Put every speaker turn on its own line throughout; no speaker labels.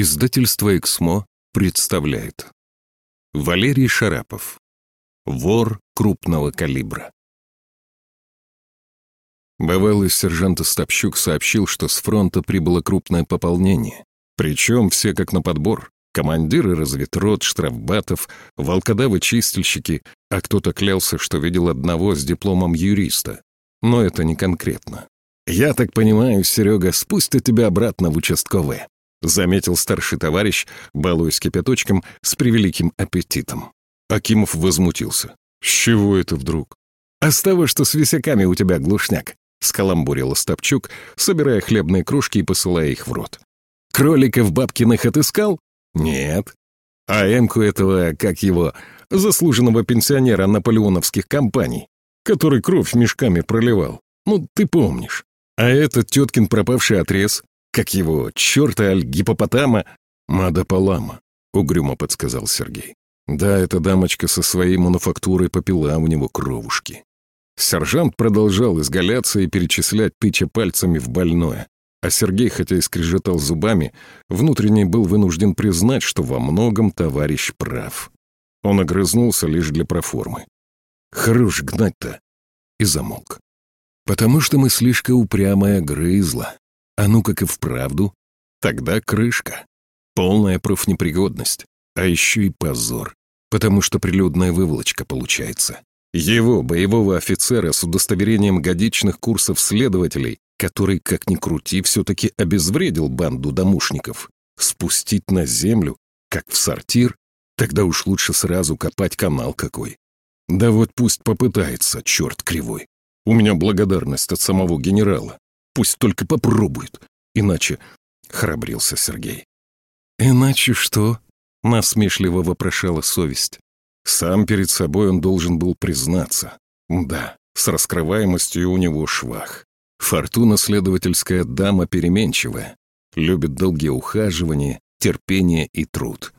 Издательство «Эксмо» представляет Валерий Шарапов Вор крупного калибра Бывалый сержант Остапчук сообщил, что с фронта прибыло крупное пополнение. Причем все как на подбор. Командиры разведрот, штрафбатов, волкодавы-чистильщики, а кто-то клялся, что видел одного с дипломом юриста. Но это не конкретно. «Я так понимаю, Серега, спустят тебя обратно в участковые», — заметил старший товарищ, балуясь кипяточком с превеликим аппетитом. Акимов возмутился. «С чего это вдруг?» «А с того, что с висяками у тебя глушняк», — скаламбурил Остапчук, собирая хлебные кружки и посылая их в рот. «Кроликов бабкиных отыскал?» «Нет». «А эмку этого, как его, заслуженного пенсионера наполеоновских компаний, который кровь мешками проливал. Ну, ты помнишь. А этот теткин пропавший отрез, как его, черта аль гипопотама? Мадапалама, угрюмо подсказал Сергей. Да, эта дамочка со своей мануфактурой попила у него кровушки. Сержант продолжал изгаляться и перечислять, тыча пальцами в больное. А Сергей, хотя и скрежетал зубами, внутренне был вынужден признать, что во многом товарищ прав. Он огрызнулся лишь для проформы. «Хорош гнать-то!» И замолк. «Потому что мы слишком упрямая грызла. А ну как и вправду, тогда крышка. Полная профнепригодность. А еще и позор. Потому что прилюдная выволочка получается. Его, боевого офицера с удостоверением годичных курсов следователей, который, как ни крути, все-таки обезвредил банду домушников, спустить на землю, как в сортир, тогда уж лучше сразу копать канал какой. Да вот пусть попытается, черт кривой. У меня благодарность от самого генерала. Пусть только попробует. Иначе...» — храбрился Сергей. «Иначе что?» — насмешливо вопрошала совесть. Сам перед собой он должен был признаться. Да, с раскрываемостью у него швах. Фортуна следовательская дама переменчивая. Любит долгие ухаживания, терпение и труд.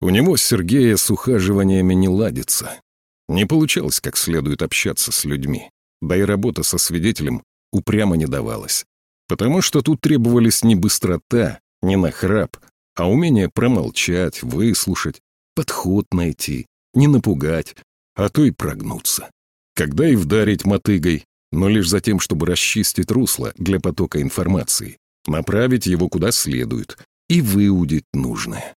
У него Сергея с ухаживаниями не ладится. Не получалось как следует общаться с людьми. Да и работа со свидетелем упрямо не давалось. Потому что тут требовались не быстрота, не нахрап, а умение промолчать, выслушать, подход найти, не напугать, а то и прогнуться. Когда и вдарить мотыгой, но лишь за тем, чтобы расчистить русло для потока информации, направить его куда следует и выудить нужное.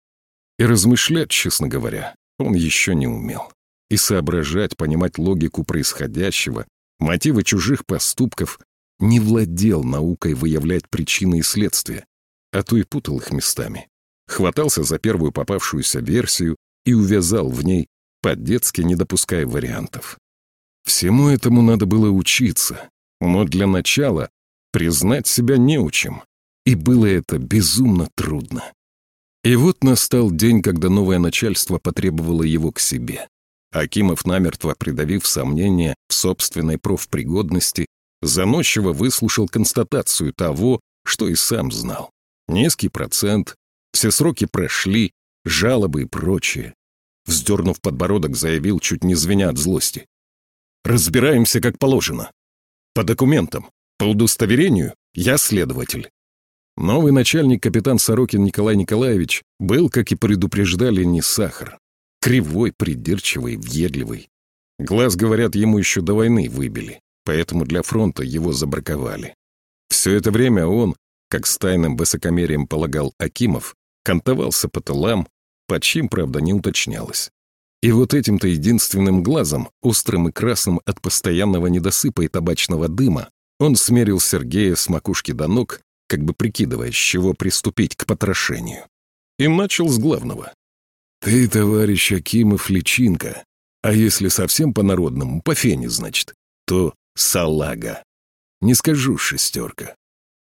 И размышлять, честно говоря, он еще не умел. И соображать, понимать логику происходящего, мотивы чужих поступков не владел наукой выявлять причины и следствия, а то и путал их местами. Хватался за первую попавшуюся версию и увязал в ней, по-детски не допуская вариантов. Всему этому надо было учиться, но для начала признать себя неучим, и было это безумно трудно. И вот настал день, когда новое начальство потребовало его к себе. Акимов, намертво придавив сомнения в собственной профпригодности, заносчиво выслушал констатацию того, что и сам знал. Низкий процент, все сроки прошли, жалобы и прочее. Вздернув подбородок, заявил, чуть не звеня от злости. «Разбираемся как положено. По документам, по удостоверению я следователь». Новый начальник капитан Сорокин Николай Николаевич был, как и предупреждали, не сахар. Кривой, придирчивый, въедливый. Глаз, говорят, ему еще до войны выбили, поэтому для фронта его забраковали. Все это время он, как с тайным высокомерием полагал Акимов, кантовался по тылам, под чьим, правда, не уточнялось. И вот этим-то единственным глазом, острым и красным от постоянного недосыпа и табачного дыма, он смерил Сергея с макушки до ног, как бы прикидывая, с чего приступить к потрошению. И начал с главного. «Ты, товарищ Акимов, личинка. А если совсем по-народному, по фене, значит, то салага. Не скажу шестерка».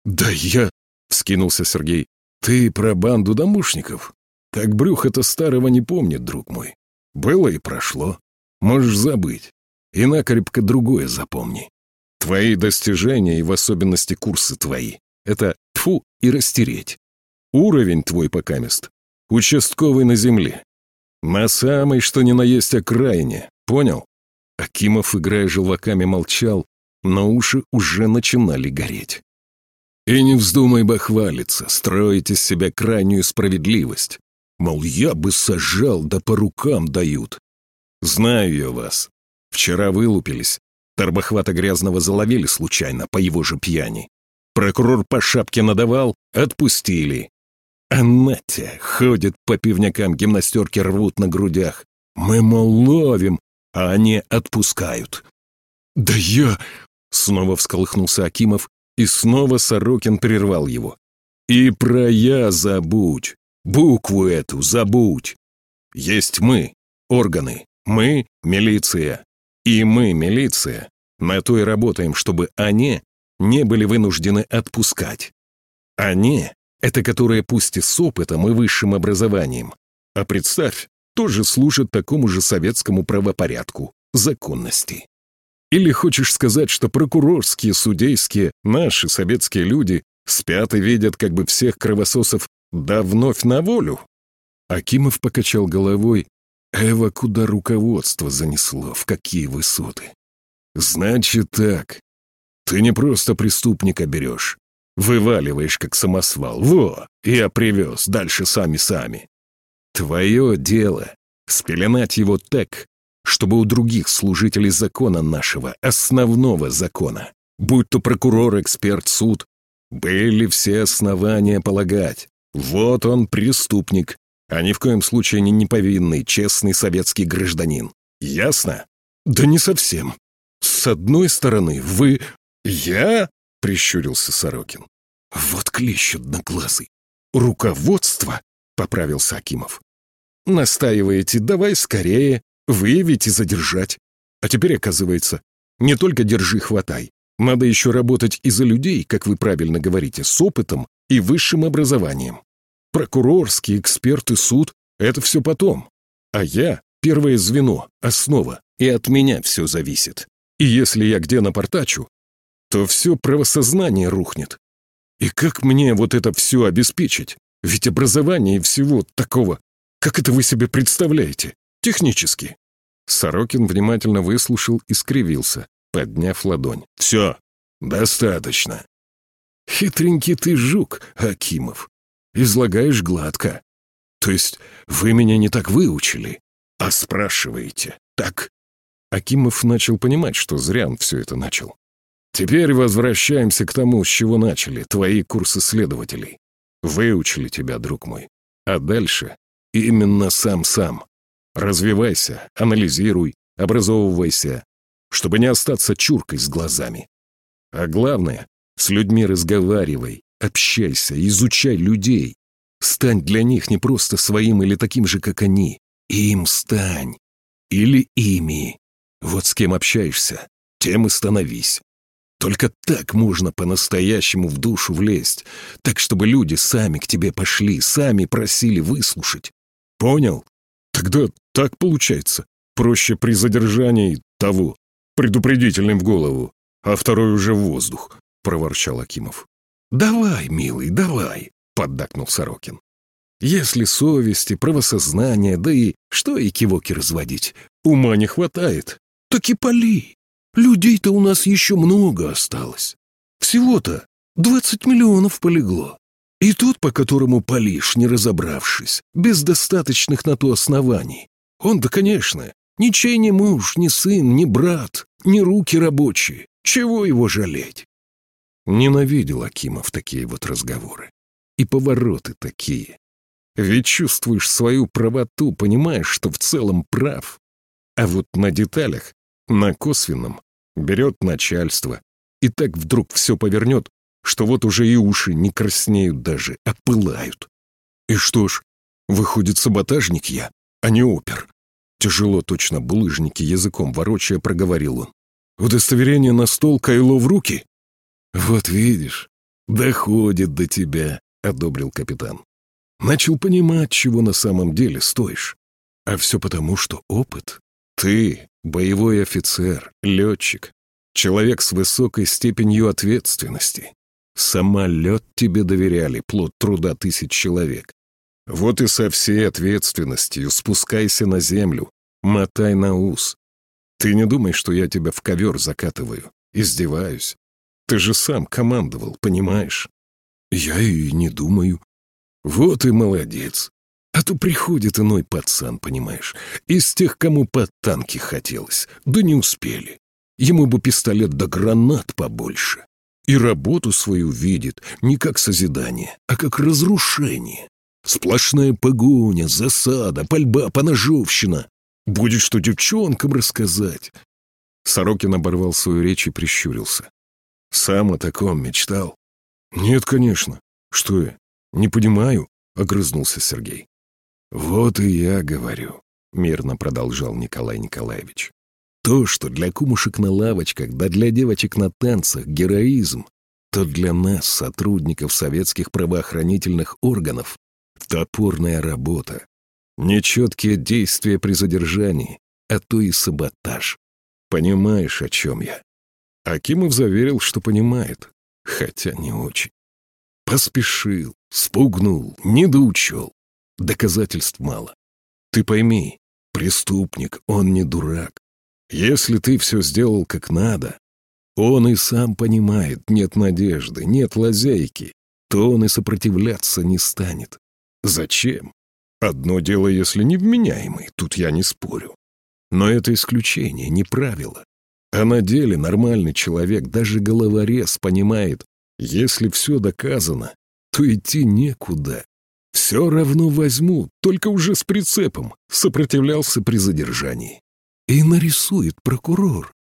«Да я...» — вскинулся Сергей. «Ты про банду домушников? Так брюхо-то старого не помнит, друг мой. Было и прошло. Можешь забыть. И накрепко другое запомни. Твои достижения и в особенности курсы твои — это тфу и растереть. Уровень твой покамест Участковый на земле. На самой, что ни на есть окраине. Понял? Акимов, играя желваками, молчал, но уши уже начинали гореть. И не вздумай бахвалиться, строить из себя крайнюю справедливость. Мол, я бы сажал, да по рукам дают. Знаю я вас. Вчера вылупились. Торбохвата грязного заловили случайно, по его же пьяни. Прокурор по шапке надавал, отпустили. А Натя ходит по пивнякам, гимнастерки рвут на грудях. Мы, мол, ловим, а они отпускают. «Да я...» — снова всколыхнулся Акимов, и снова Сорокин прервал его. «И про «я» забудь, букву эту забудь. Есть мы, органы, мы — милиция. И мы, милиция, на то и работаем, чтобы они не были вынуждены отпускать. Они — это которые пусть и с опытом и высшим образованием, а представь, тоже служат такому же советскому правопорядку, законности. Или хочешь сказать, что прокурорские, судейские, наши советские люди спят и видят как бы всех кровососов да вновь на волю? Акимов покачал головой. Эва, куда руководство занесло, в какие высоты? Значит так, ты не просто преступника берешь. Вываливаешь, как самосвал. Во, я привез, дальше сами-сами. Твое дело — спеленать его так, чтобы у других служителей закона нашего, основного закона, будь то прокурор, эксперт, суд, были все основания полагать. Вот он, преступник, а ни в коем случае не неповинный, честный советский гражданин. Ясно? Да не совсем. С одной стороны, вы «Я?» — прищурился Сорокин. «Вот клещ одноглазый. Руководство?» — поправился Акимов. «Настаиваете, давай скорее, выявить и задержать. А теперь, оказывается, не только держи, хватай. Надо еще работать и за людей, как вы правильно говорите, с опытом и высшим образованием. Прокурорский, эксперт и суд — это все потом. А я — первое звено, основа, и от меня все зависит. И если я где напортачу, то все правосознание рухнет. И как мне вот это все обеспечить? Ведь образование и всего такого, как это вы себе представляете, технически?» Сорокин внимательно выслушал и скривился, подняв ладонь. «Все, достаточно. Хитренький ты жук, Акимов. Излагаешь гладко. То есть вы меня не так выучили, а спрашиваете, так?» Акимов начал понимать, что зря он все это начал. Теперь возвращаемся к тому, с чего начали, твои курсы следователей. Выучили тебя, друг мой. А дальше именно сам-сам. Развивайся, анализируй, образовывайся, чтобы не остаться чуркой с глазами. А главное, с людьми разговаривай, общайся, изучай людей. Стань для них не просто своим или таким же, как они. Им стань. Или ими. Вот с кем общаешься, тем и становись. Только так можно по-настоящему в душу влезть, так, чтобы люди сами к тебе пошли, сами просили выслушать. Понял? Тогда так получается. Проще при задержании того, предупредительным в голову, а второй уже в воздух, — проворчал Акимов. «Давай, милый, давай», — поддакнул Сорокин. «Если совести, правосознание, да и что и кивоки разводить, ума не хватает, так и поли. Людей-то у нас еще много осталось. Всего-то двадцать миллионов полегло. И тот, по которому палишь, не разобравшись, без достаточных на то оснований. Он-то, конечно, ничей не муж, ни сын, ни брат, ни руки рабочие. Чего его жалеть? Ненавидел Акимов такие вот разговоры. И повороты такие. Ведь чувствуешь свою правоту, понимаешь, что в целом прав. А вот на деталях на косвенном берет начальство. И так вдруг все повернет, что вот уже и уши не краснеют даже, а пылают. И что ж, выходит, саботажник я, а не опер. Тяжело точно булыжники языком ворочая проговорил он. Удостоверение на стол, кайло в руки? Вот видишь, доходит до тебя, одобрил капитан. Начал понимать, чего на самом деле стоишь. А все потому, что опыт. Ты Боевой офицер, летчик, человек с высокой степенью ответственности. Самолет тебе доверяли, плод труда тысяч человек. Вот и со всей ответственностью спускайся на землю, мотай на ус. Ты не думай, что я тебя в ковер закатываю, издеваюсь. Ты же сам командовал, понимаешь? Я и не думаю. Вот и молодец. А то приходит иной пацан, понимаешь, из тех, кому под танки хотелось, да не успели. Ему бы пистолет да гранат побольше. И работу свою видит не как созидание, а как разрушение. Сплошная погоня, засада, пальба, поножовщина. Будет что девчонкам рассказать. Сорокин оборвал свою речь и прищурился. Сам о таком мечтал. Нет, конечно. Что я? Не понимаю, огрызнулся Сергей. Вот и я говорю, мирно продолжал Николай Николаевич. То, что для кумушек на лавочках, да для девочек на танцах героизм, то для нас, сотрудников советских правоохранительных органов, топорная работа. Нечеткие действия при задержании, а то и саботаж. Понимаешь, о чем я? Акимов заверил, что понимает, хотя не очень. Поспешил, спугнул, недоучел. Доказательств мало. Ты пойми, преступник, он не дурак. Если ты все сделал как надо, он и сам понимает, нет надежды, нет лазейки, то он и сопротивляться не станет. Зачем? Одно дело, если невменяемый, тут я не спорю. Но это исключение, не правило. А на деле нормальный человек, даже головорез, понимает, если все доказано, то идти некуда. Все равно возьму, только уже с прицепом, сопротивлялся при задержании. И нарисует прокурор.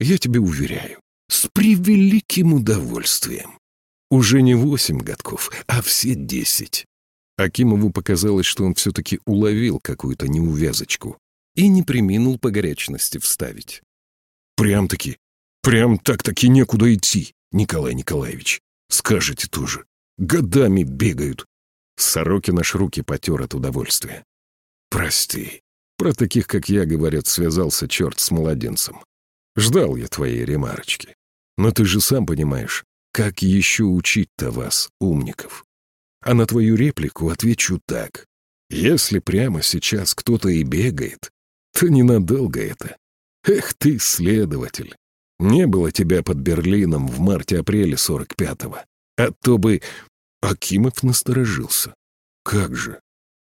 Я тебе уверяю, с превеликим удовольствием. Уже не восемь годков, а все десять. Акимову показалось, что он все-таки уловил какую-то неувязочку и не приминул по горячности вставить. Прям-таки, прям так-таки некуда идти, Николай Николаевич. Скажете тоже. Годами бегают. Сорокин аж руки потер от удовольствия. Прости. Про таких, как я, говорят, связался черт с младенцем. Ждал я твоей ремарочки. Но ты же сам понимаешь, как еще учить-то вас, умников? А на твою реплику отвечу так. Если прямо сейчас кто-то и бегает, то ненадолго это. Эх ты, следователь! Не было тебя под Берлином в марте-апреле 45-го. А то бы... Акимов насторожился. Как же?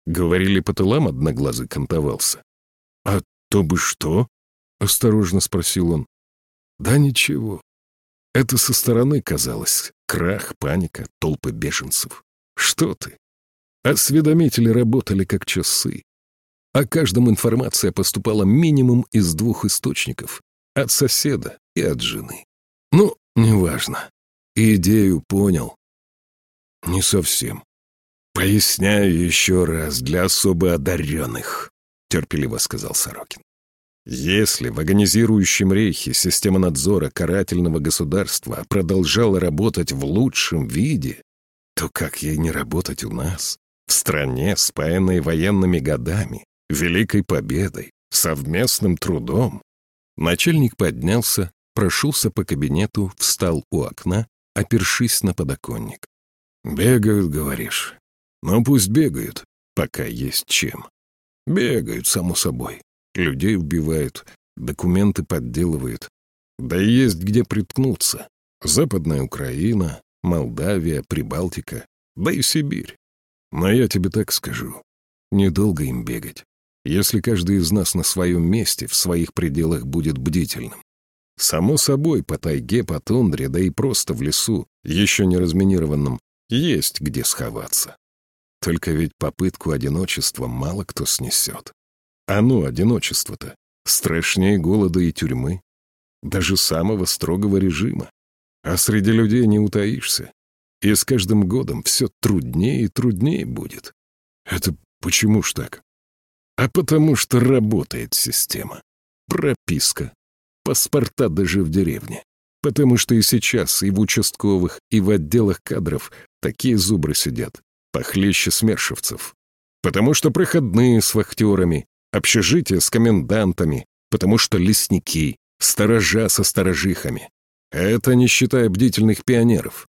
Говорили, по тылам одноглазый кантовался. А то бы что? Осторожно спросил он. Да ничего. Это со стороны казалось. Крах, паника, толпы беженцев. Что ты? Осведомители работали как часы. О каждом информация поступала минимум из двух источников. От соседа и от жены. Ну, неважно. Идею понял. Не совсем. Поясняю еще раз для особо одаренных, терпеливо сказал Сорокин. Если в агонизирующем рейхе система надзора карательного государства продолжала работать в лучшем виде, то как ей не работать у нас, в стране, спаянной военными годами, великой победой, совместным трудом. Начальник поднялся, прошелся по кабинету, встал у окна, опершись на подоконник. «Бегают, говоришь? Ну, пусть бегают, пока есть чем. Бегают, само собой. Людей убивают, документы подделывают. Да и есть где приткнуться. Западная Украина, Молдавия, Прибалтика, да и Сибирь. Но я тебе так скажу, недолго им бегать если каждый из нас на своем месте, в своих пределах будет бдительным. Само собой, по тайге, по тундре, да и просто в лесу, еще не разминированном, есть где сховаться. Только ведь попытку одиночества мало кто снесет. А ну, одиночество-то, страшнее голода и тюрьмы, даже самого строгого режима. А среди людей не утаишься. И с каждым годом все труднее и труднее будет. Это почему ж так? А потому что работает система. Прописка. Паспорта даже в деревне. Потому что и сейчас и в участковых, и в отделах кадров такие зубры сидят, похлеще смершевцев. Потому что проходные с вахтерами, общежития с комендантами, потому что лесники, сторожа со сторожихами. Это не считая бдительных пионеров.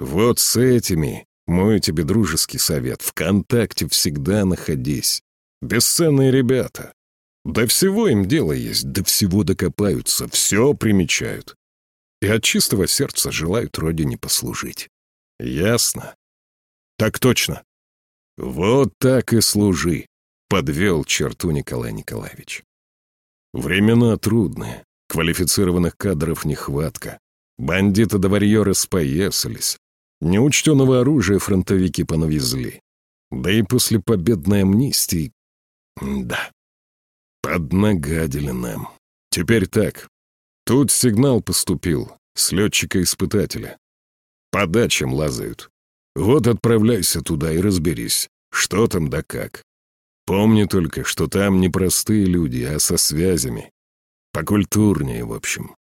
Вот с этими, мой тебе дружеский совет, в контакте всегда находись. Бесценные ребята. До всего им дело есть, до всего докопаются, все примечают. и от чистого сердца желают родине послужить. Ясно? Так точно. Вот так и служи, подвел черту Николай Николаевич. Времена трудные, квалифицированных кадров нехватка. Бандиты до варьеры споесались. Неучтенного оружия фронтовики понавезли. Да и после победной амнистии... Да. Поднагадили нам. Теперь так. Тут сигнал поступил с летчика-испытателя. По дачам лазают. Вот отправляйся туда и разберись, что там да как. Помни только, что там не простые люди, а со связями. Покультурнее, в общем.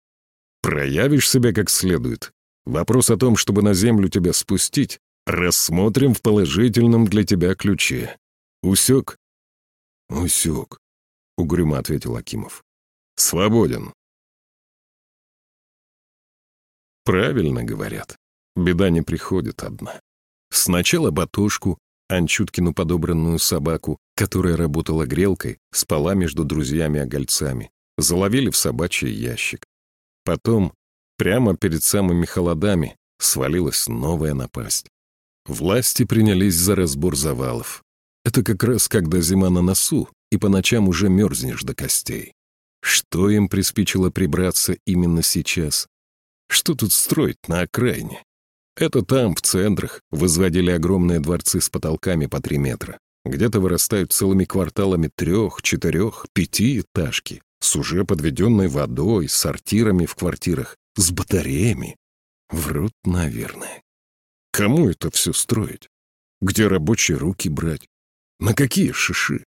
Проявишь себя как следует. Вопрос о том, чтобы на землю тебя спустить, рассмотрим в положительном для тебя ключе. Усек? Усек, угрюмо ответил Акимов. Свободен. Правильно говорят. Беда не приходит одна. Сначала Батошку, Анчуткину подобранную собаку, которая работала грелкой, спала между друзьями-огольцами, заловили в собачий ящик. Потом, прямо перед самыми холодами, свалилась новая напасть. Власти принялись за разбор завалов. Это как раз когда зима на носу, и по ночам уже мерзнешь до костей. Что им приспичило прибраться именно сейчас? Что тут строить на окраине? Это там, в центрах, возводили огромные дворцы с потолками по три метра. Где-то вырастают целыми кварталами трех, четырех, пяти этажки, с уже подведенной водой, с сортирами в квартирах, с батареями. Врут, наверное. Кому это все строить? Где рабочие руки брать? На какие шиши?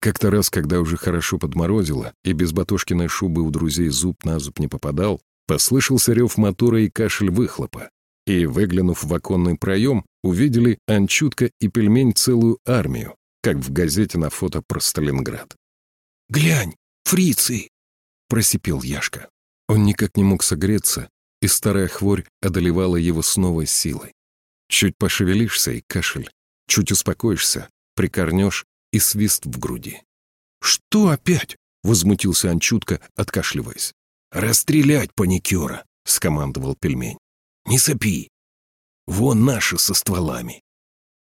Как-то раз, когда уже хорошо подморозило, и без батошкиной шубы у друзей зуб на зуб не попадал, послышался рев мотора и кашель выхлопа. И, выглянув в оконный проем, увидели Анчутка и пельмень целую армию, как в газете на фото про Сталинград. «Глянь, фрицы!» — просипел Яшка. Он никак не мог согреться, и старая хворь одолевала его с новой силой. Чуть пошевелишься и кашель, чуть успокоишься, прикорнешь и свист в груди. «Что опять?» — возмутился Анчутка, откашливаясь. «Расстрелять паникера!» — скомандовал пельмень. «Не сопи! Вон наши со стволами!»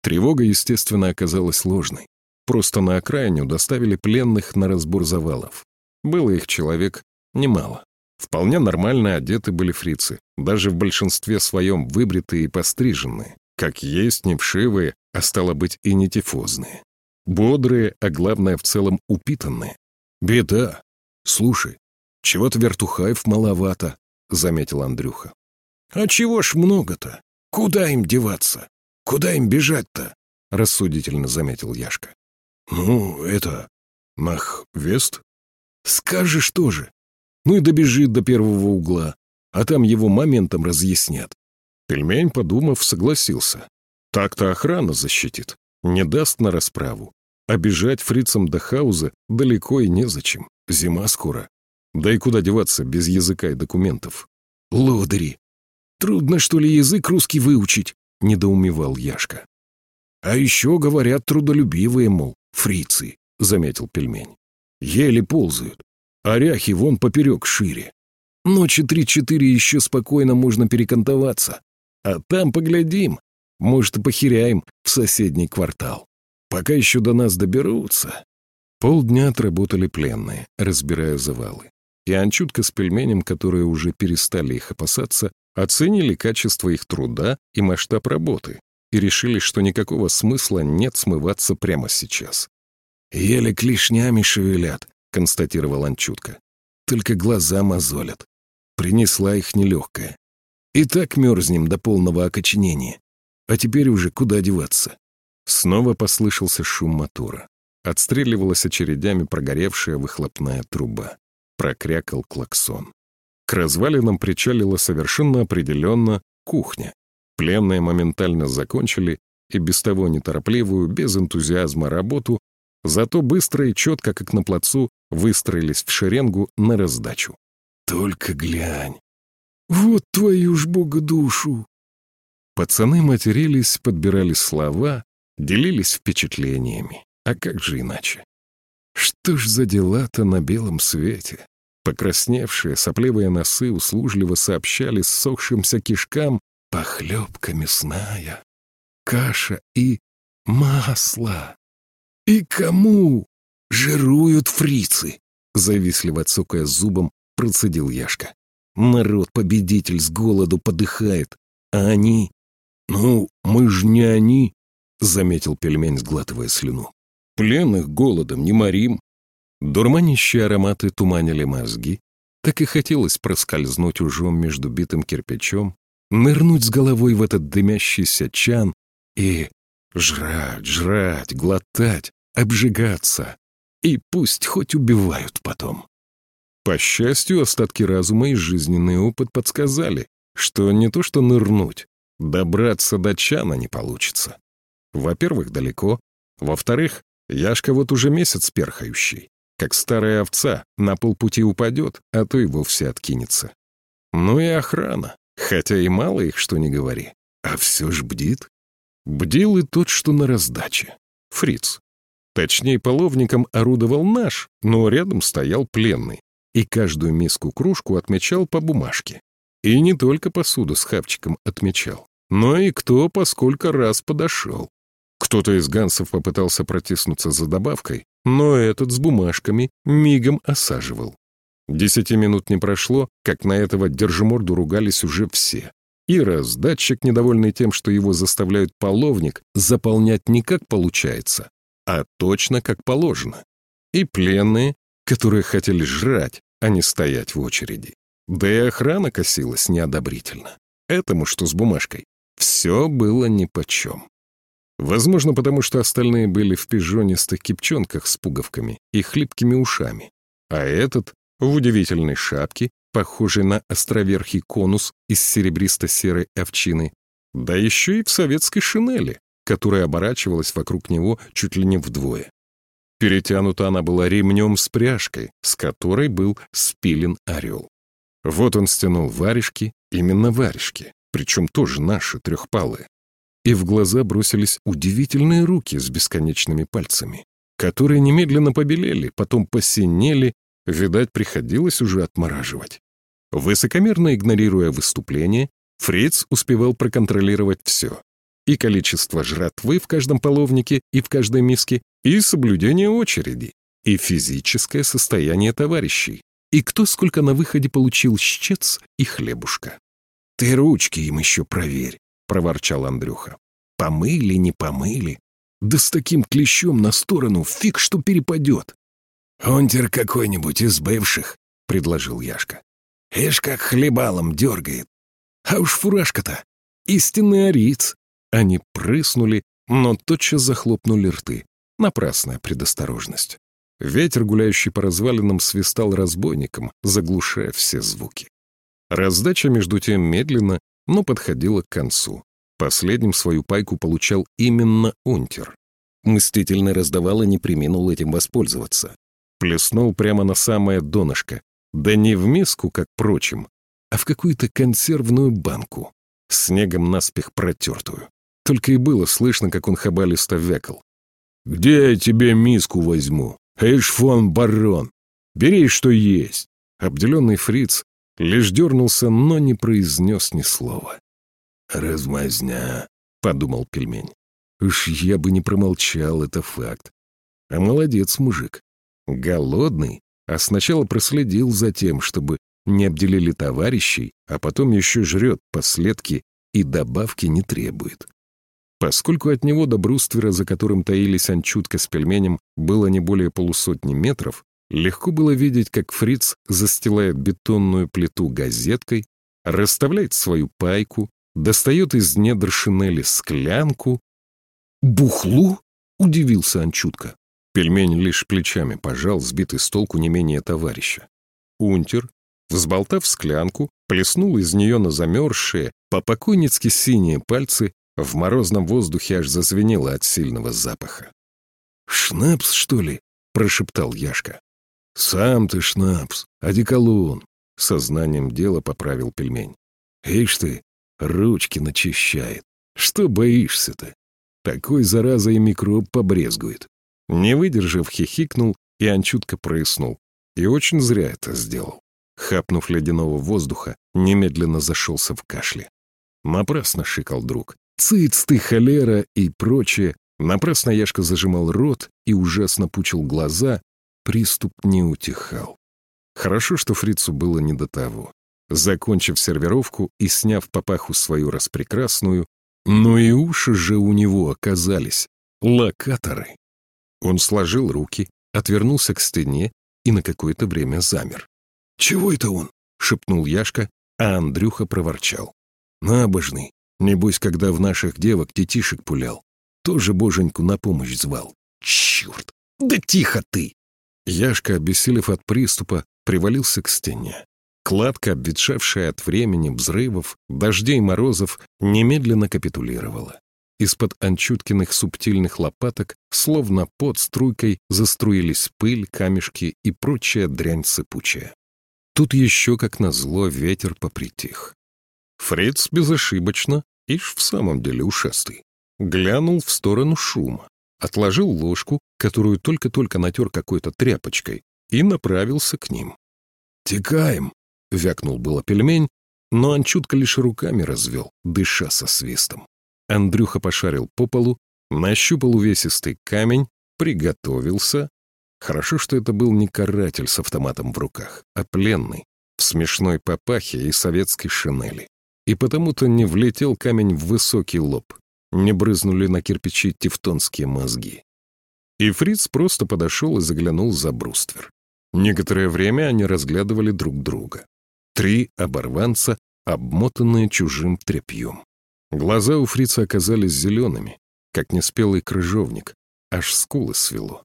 Тревога, естественно, оказалась ложной. Просто на окраине доставили пленных на разбор завалов. Было их человек немало. Вполне нормально одеты были фрицы, даже в большинстве своем выбритые и постриженные, как есть не вшивые, а стало быть и не тифозные. Бодрые, а главное в целом упитанные. Беда. Слушай, чего-то вертухаев маловато, заметил Андрюха. А чего ж много-то? Куда им деваться? Куда им бежать-то? рассудительно заметил Яшка. Ну, это... Махвест? Скажешь тоже. Ну и добежит до первого угла, а там его моментом разъяснят. Пельмень, подумав, согласился. Так-то охрана защитит, не даст на расправу. Обижать фрицам до хауза далеко и незачем. Зима скоро. Да и куда деваться без языка и документов? Лодыри! Трудно, что ли, язык русский выучить? Недоумевал Яшка. А еще, говорят, трудолюбивые, мол, фрицы, заметил пельмень. Еле ползают. Оряхи вон поперек шире. Ночи три-четыре еще спокойно можно перекантоваться. А там поглядим. Может, и похеряем в соседний квартал. Пока еще до нас доберутся. Полдня отработали пленные, разбирая завалы. И Анчутка с пельменем, которые уже перестали их опасаться, оценили качество их труда и масштаб работы и решили, что никакого смысла нет смываться прямо сейчас. «Еле клешнями шевелят», — констатировал Анчутка. «Только глаза мозолят. Принесла их нелегкая. И так мерзнем до полного окоченения. А теперь уже куда деваться?» Снова послышался шум мотора. Отстреливалась очередями прогоревшая выхлопная труба. Прокрякал клаксон. К развалинам причалила совершенно определенно кухня. Пленные моментально закончили и без того неторопливую, без энтузиазма работу Зато быстро и четко, как на плацу, выстроились в шеренгу на раздачу. «Только глянь! Вот твою ж бога душу!» Пацаны матерились, подбирали слова, делились впечатлениями. А как же иначе? Что ж за дела-то на белом свете? Покрасневшие, сопливые носы услужливо сообщали ссохшимся кишкам похлебка мясная, каша и масло. И кому жируют фрицы? Завистливо цокая зубом, процедил Яшка. Народ-победитель с голоду подыхает, а они... Ну, мы ж не они, заметил пельмень, сглатывая слюну. Пленных голодом не морим. Дурманящие ароматы туманили мозги. Так и хотелось проскользнуть ужом между битым кирпичом, нырнуть с головой в этот дымящийся чан и жрать, жрать, глотать, обжигаться. И пусть хоть убивают потом. По счастью, остатки разума и жизненный опыт подсказали, что не то что нырнуть, добраться до чана не получится. Во-первых, далеко. Во-вторых, Яшка вот уже месяц перхающий. Как старая овца, на полпути упадет, а то и вовсе откинется. Ну и охрана. Хотя и мало их, что не говори. А все ж бдит. Бдил и тот, что на раздаче. Фриц. Точнее, половником орудовал наш, но рядом стоял пленный. И каждую миску-кружку отмечал по бумажке. И не только посуду с хавчиком отмечал, но и кто по сколько раз подошел. Кто-то из гансов попытался протиснуться за добавкой, но этот с бумажками мигом осаживал. Десяти минут не прошло, как на этого держиморду ругались уже все. И раздатчик, недовольный тем, что его заставляют половник, заполнять не как получается, а точно как положено. И пленные, которые хотели жрать, а не стоять в очереди. Да и охрана косилась неодобрительно. Этому, что с бумажкой, все было нипочем. Возможно, потому что остальные были в пижонистых кипчонках с пуговками и хлипкими ушами, а этот — в удивительной шапке, похожей на островерхий конус из серебристо-серой овчины, да еще и в советской шинели, которая оборачивалась вокруг него чуть ли не вдвое. Перетянута она была ремнем с пряжкой, с которой был спилен орел. Вот он стянул варежки, именно варежки, причем тоже наши трехпалые и в глаза бросились удивительные руки с бесконечными пальцами, которые немедленно побелели, потом посинели, видать, приходилось уже отмораживать. Высокомерно игнорируя выступление, Фриц успевал проконтролировать все. И количество жратвы в каждом половнике и в каждой миске, и соблюдение очереди, и физическое состояние товарищей, и кто сколько на выходе получил щец и хлебушка. «Ты ручки им еще проверь», проворчал Андрюха. «Помыли, не помыли. Да с таким клещом на сторону фиг что перепадет». «Унтер какой-нибудь из бывших», — предложил Яшка. «Ишь, как хлебалом дергает. А уж фуражка-то истинный ариц». Они прыснули, но тотчас захлопнули рты. Напрасная предосторожность. Ветер, гуляющий по развалинам, свистал разбойником, заглушая все звуки. Раздача, между тем, медленно, но подходила к концу. Последним свою пайку получал именно унтер. Мстительно раздавал и не приминул этим воспользоваться. Плеснул прямо на самое донышко. Да не в миску, как прочим, а в какую-то консервную банку, снегом наспех протертую. Только и было слышно, как он хабалисто векал. «Где я тебе миску возьму? Эш фон барон! Бери, что есть!» Обделенный фриц Лишь дернулся, но не произнес ни слова. «Размазня», — подумал пельмень. «Уж я бы не промолчал, это факт. А молодец мужик. Голодный, а сначала проследил за тем, чтобы не обделили товарищей, а потом еще жрет последки и добавки не требует. Поскольку от него до бруствера, за которым таились анчутка с пельменем, было не более полусотни метров, Легко было видеть, как фриц застилает бетонную плиту газеткой, расставляет свою пайку, достает из недр шинели склянку. «Бухлу?» — удивился Анчутка. Пельмень лишь плечами пожал, сбитый с толку не менее товарища. Унтер, взболтав склянку, плеснул из нее на замерзшие, по-покойницки синие пальцы, в морозном воздухе аж зазвенело от сильного запаха. «Шнапс, что ли?» — прошептал Яшка. «Сам ты шнапс, одеколон», — сознанием дела поправил пельмень. «Ишь ты, ручки начищает. Что боишься-то? Такой зараза и микроб побрезгует». Не выдержав, хихикнул, и Анчутка прояснул. И очень зря это сделал. Хапнув ледяного воздуха, немедленно зашелся в кашле. Напрасно шикал друг. «Цыц ты, холера!» и прочее. Напрасно Яшка зажимал рот и ужасно пучил глаза. Приступ не утихал. Хорошо, что фрицу было не до того. Закончив сервировку и сняв папаху свою распрекрасную, но и уши же у него оказались. Локаторы. Он сложил руки, отвернулся к стене и на какое-то время замер. «Чего это он?» — шепнул Яшка, а Андрюха проворчал. «Набожный, небось, когда в наших девок детишек пулял, тоже боженьку на помощь звал. Черт! Да тихо ты!» Яшка, обессилев от приступа, привалился к стене. Кладка, обветшавшая от времени, взрывов, дождей морозов, немедленно капитулировала. Из-под Анчуткиных субтильных лопаток, словно под струйкой, заструились пыль, камешки и прочая дрянь сыпучая. Тут еще, как назло, ветер попритих. Фриц безошибочно, ишь в самом деле ушастый, глянул в сторону шума, отложил ложку, которую только-только натер какой-то тряпочкой, и направился к ним. «Текаем!» — вякнул было пельмень, но Анчутка лишь руками развел, дыша со свистом. Андрюха пошарил по полу, нащупал увесистый камень, приготовился. Хорошо, что это был не каратель с автоматом в руках, а пленный, в смешной папахе и советской шинели. И потому-то не влетел камень в высокий лоб, не брызнули на кирпичи тевтонские мозги. И Фриц просто подошел и заглянул за бруствер. Некоторое время они разглядывали друг друга. Три оборванца, обмотанные чужим тряпьем. Глаза у фрица оказались зелеными, как неспелый крыжовник, аж скулы свело.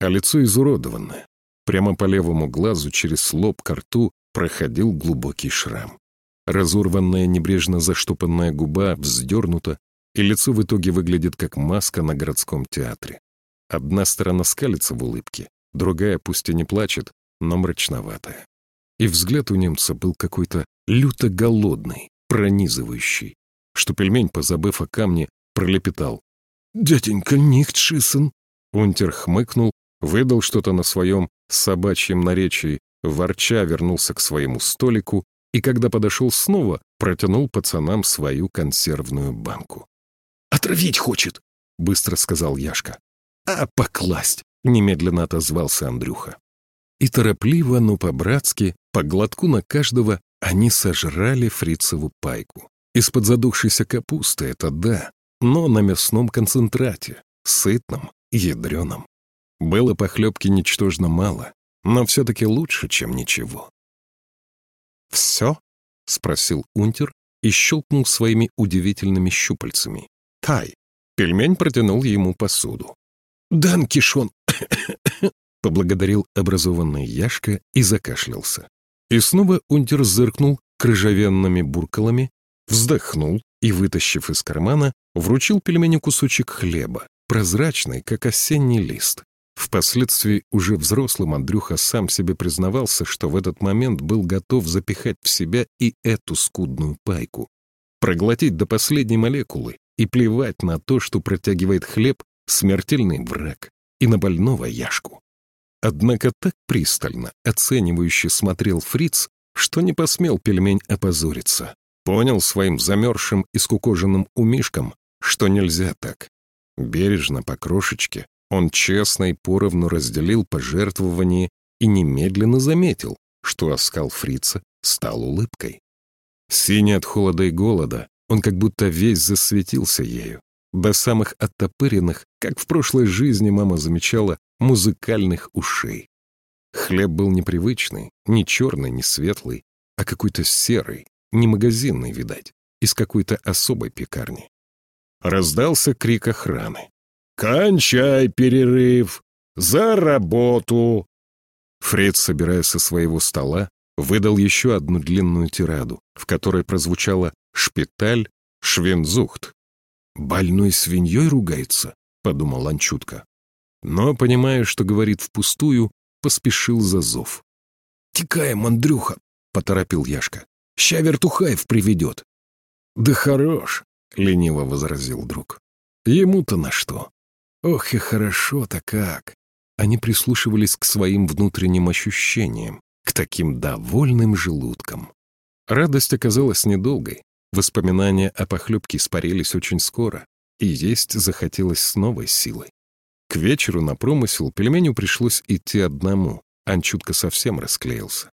А лицо изуродованное. Прямо по левому глазу через лоб к рту проходил глубокий шрам. Разорванная небрежно заштопанная губа вздернута, и лицо в итоге выглядит как маска на городском театре. Одна сторона скалится в улыбке, другая пусть и не плачет, но мрачноватая. И взгляд у немца был какой-то люто голодный, пронизывающий, что пельмень, позабыв о камне, пролепетал. «Дяденька Нихтшисен!» Унтер хмыкнул, выдал что-то на своем собачьем наречии, ворча вернулся к своему столику и, когда подошел снова, протянул пацанам свою консервную банку. «Отравить хочет!» — быстро сказал Яшка. «А покласть!» Немедленно отозвался Андрюха. И торопливо, но по-братски, по глотку на каждого, они сожрали фрицеву пайку. Из-под задухшейся капусты, это да, но на мясном концентрате, сытном, ядреном. Было похлебки ничтожно мало, но все-таки лучше, чем ничего. «Все?» — спросил Унтер и щелкнул своими удивительными щупальцами. «Тай!» — пельмень протянул ему посуду. «Дан Кишон!» — поблагодарил образованный Яшка и закашлялся. И снова унтер зыркнул крыжовенными буркалами, вздохнул и, вытащив из кармана, вручил пельменю кусочек хлеба, прозрачный, как осенний лист. Впоследствии уже взрослым Андрюха сам себе признавался, что в этот момент был готов запихать в себя и эту скудную пайку, проглотить до последней молекулы и плевать на то, что протягивает хлеб смертельный враг и на больного Яшку. Однако так пристально, оценивающе смотрел Фриц, что не посмел пельмень опозориться. Понял своим замерзшим и скукоженным умишкам, что нельзя так. Бережно, по крошечке, он честно и поровну разделил пожертвование и немедленно заметил, что оскал фрица стал улыбкой. Синий от холода и голода, он как будто весь засветился ею, до самых оттопыренных, как в прошлой жизни мама замечала, музыкальных ушей. Хлеб был непривычный, не черный, не светлый, а какой-то серый, не магазинный, видать, из какой-то особой пекарни. Раздался крик охраны. «Кончай перерыв! За работу!» Фред, собирая со своего стола, выдал еще одну длинную тираду, в которой прозвучало «шпиталь», «швензухт», «Больной свиньей ругается?» — подумал Анчутка. Но, понимая, что говорит впустую, поспешил за зов. «Текаем, Андрюха!» — поторопил Яшка. «Ща Вертухаев приведет!» «Да хорош!» — лениво возразил друг. «Ему-то на что? Ох и хорошо-то как! они прислушивались к своим внутренним ощущениям, к таким довольным желудкам. Радость оказалась недолгой. Воспоминания о похлебке испарились очень скоро, и есть захотелось с новой силой. К вечеру на промысел пельменю пришлось идти одному, Анчутка совсем расклеился.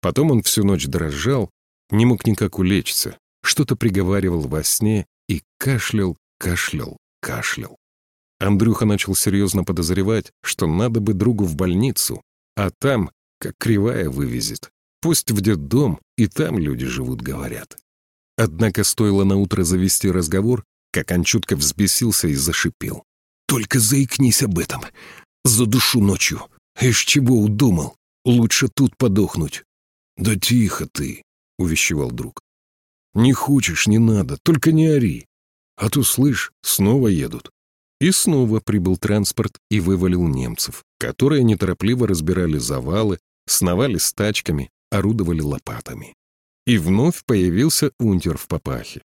Потом он всю ночь дрожал, не мог никак улечься, что-то приговаривал во сне и кашлял, кашлял, кашлял. Андрюха начал серьезно подозревать, что надо бы другу в больницу, а там, как кривая вывезет. Пусть в детдом, и там люди живут, говорят. Однако стоило на утро завести разговор, как Анчутка взбесился и зашипел. «Только заикнись об этом. За душу ночью. Эш чего удумал? Лучше тут подохнуть». «Да тихо ты», — увещевал друг. «Не хочешь, не надо, только не ори. А то, слышь, снова едут». И снова прибыл транспорт и вывалил немцев, которые неторопливо разбирали завалы, сновали с тачками, орудовали лопатами. И вновь появился унтер в папахе.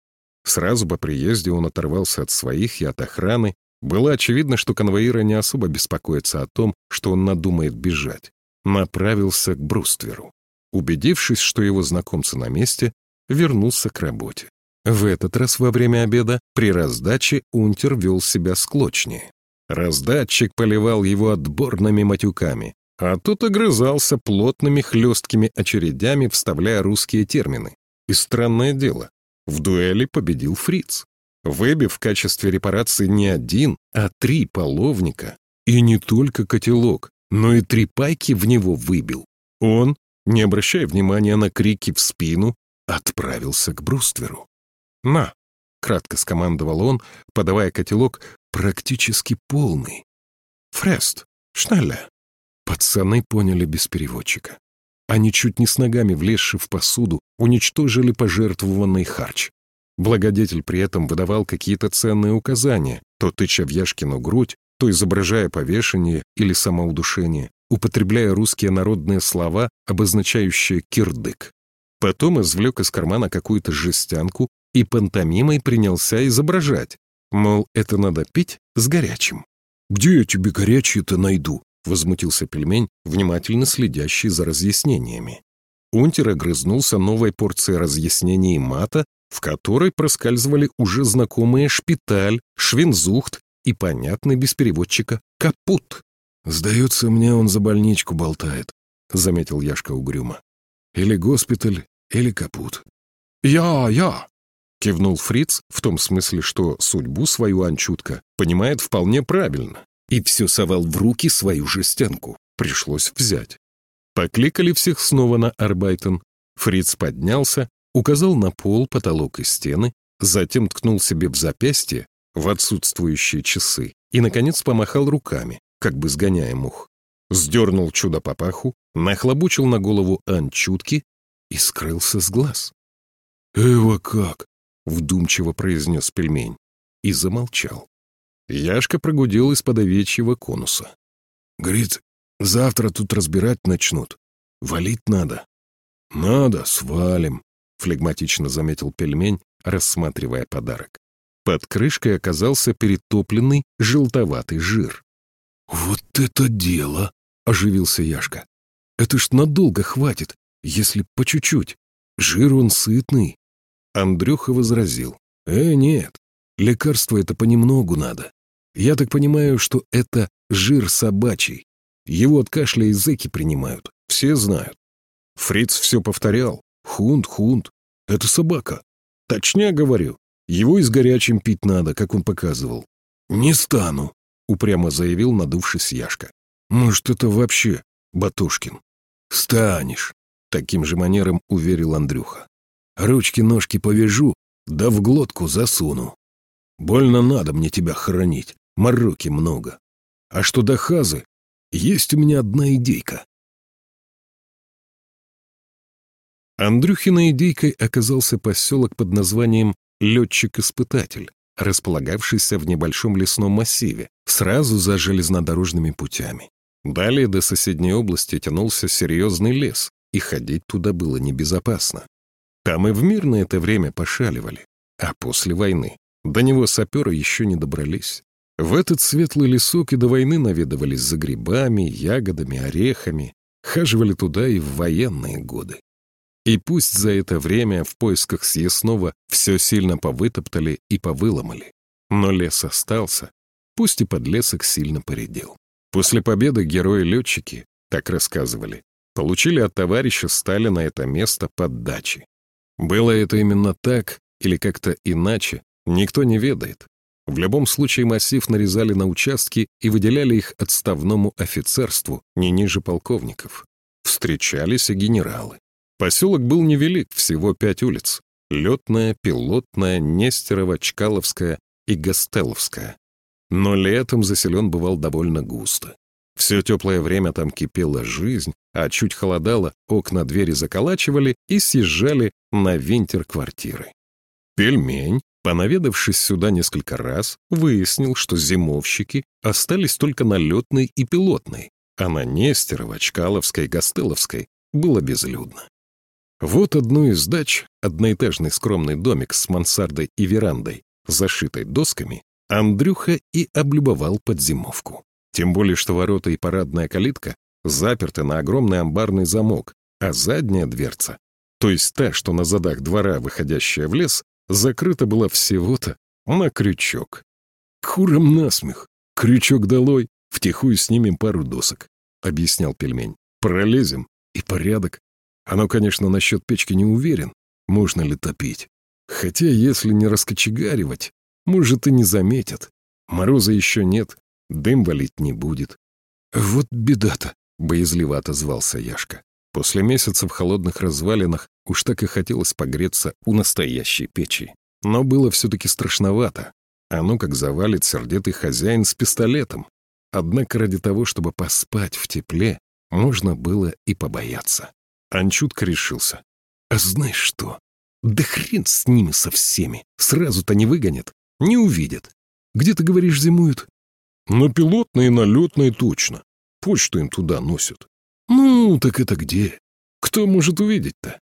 Сразу по приезде он оторвался от своих и от охраны. Было очевидно, что конвоиры не особо беспокоятся о том, что он надумает бежать. Направился к брустверу. Убедившись, что его знакомцы на месте, вернулся к работе. В этот раз во время обеда при раздаче унтер вел себя склочнее. Раздатчик поливал его отборными матюками, а тут огрызался плотными хлесткими очередями, вставляя русские термины. И странное дело, в дуэли победил фриц, выбив в качестве репарации не один, а три половника. И не только котелок, но и три пайки в него выбил. Он, не обращая внимания на крики в спину, отправился к брустверу. «На!» — кратко скомандовал он, подавая котелок практически полный. «Фрест! Шнелле!» Пацаны поняли без переводчика. Они чуть не с ногами влезши в посуду, уничтожили пожертвованный харч. Благодетель при этом выдавал какие-то ценные указания, то тыча в Яшкину грудь, то изображая повешение или самоудушение, употребляя русские народные слова, обозначающие «кирдык». Потом извлек из кармана какую-то жестянку и пантомимой принялся изображать, мол, это надо пить с горячим. «Где я тебе горячее-то найду?» — возмутился пельмень, внимательно следящий за разъяснениями. Унтер огрызнулся новой порцией разъяснений мата, в которой проскальзывали уже знакомые шпиталь, швинзухт и понятный без переводчика капут. «Сдается мне, он за больничку болтает», — заметил Яшка угрюмо. «Или госпиталь, или капут». «Я, я!» — кивнул Фриц в том смысле, что судьбу свою Анчутка понимает вполне правильно и все совал в руки свою жестянку. Пришлось взять. Покликали всех снова на Арбайтен. Фриц поднялся, указал на пол, потолок и стены, затем ткнул себе в запястье в отсутствующие часы и, наконец, помахал руками, как бы сгоняя мух. Сдернул чудо-папаху, нахлобучил на голову анчутки и скрылся с глаз. «Эва как!» — вдумчиво произнес пельмень и замолчал. Яшка прогудел из-под овечьего конуса. «Говорит, завтра тут разбирать начнут. Валить надо». «Надо, свалим», — флегматично заметил пельмень, рассматривая подарок. Под крышкой оказался перетопленный желтоватый жир. «Вот это дело!» — оживился Яшка. «Это ж надолго хватит, если по чуть-чуть. Жир он сытный». Андрюха возразил. «Э, нет, лекарство это понемногу надо. Я так понимаю, что это жир собачий. Его от кашля и принимают, все знают. Фриц все повторял. Хунд, хунд. Это собака. Точнее говорю, его и с горячим пить надо, как он показывал. Не стану, упрямо заявил, надувшись Яшка. Может, это вообще Батушкин? Станешь, таким же манером уверил Андрюха. Ручки-ножки повяжу, да в глотку засуну. Больно надо мне тебя хранить. Мороки много. А что до Хазы, есть у меня одна идейка. Андрюхиной идейкой оказался поселок под названием «Летчик-испытатель», располагавшийся в небольшом лесном массиве, сразу за железнодорожными путями. Далее до соседней области тянулся серьезный лес, и ходить туда было небезопасно. Там и в мирное это время пошаливали, а после войны до него саперы еще не добрались. В этот светлый лесок и до войны наведывались за грибами, ягодами, орехами, хаживали туда и в военные годы. И пусть за это время в поисках съестного все сильно повытоптали и повыломали, но лес остался, пусть и подлесок сильно поредел. После победы герои-летчики, так рассказывали, получили от товарища Сталина это место под дачей. Было это именно так или как-то иначе, никто не ведает. В любом случае массив нарезали на участки и выделяли их отставному офицерству, не ниже полковников. Встречались и генералы. Поселок был невелик, всего пять улиц. Летная, Пилотная, Нестерова, Чкаловская и Гастеловская. Но летом заселен бывал довольно густо. Все теплое время там кипела жизнь, а чуть холодало, окна двери заколачивали и съезжали на винтер квартиры. Пельмень, понаведавшись сюда несколько раз, выяснил, что зимовщики остались только на летной и пилотной, а на Нестерово, Чкаловской, Гастеловской было безлюдно. Вот одну из дач, одноэтажный скромный домик с мансардой и верандой, зашитой досками, Андрюха и облюбовал под зимовку. Тем более, что ворота и парадная калитка заперты на огромный амбарный замок, а задняя дверца, то есть та, что на задах двора, выходящая в лес, закрыта была всего-то на крючок. Курам насмех. Крючок долой, втихую снимем пару досок, — объяснял пельмень. Пролезем, и порядок. Оно, конечно, насчет печки не уверен, можно ли топить. Хотя, если не раскочегаривать, может, и не заметят. Мороза еще нет, дым валить не будет. Вот беда-то, — боязливо отозвался Яшка. После месяца в холодных развалинах уж так и хотелось погреться у настоящей печи. Но было все-таки страшновато. А ну как завалит сердитый хозяин с пистолетом. Однако ради того, чтобы поспать в тепле, можно было и побояться. Анчутка решился. «А знаешь что? Да хрен с ними со всеми. Сразу-то не выгонят, не увидят. Где, ты говоришь, зимуют?» «На пилотной и на летной точно. Почту им туда носят». «Ну, так это где? Кто может увидеть-то?»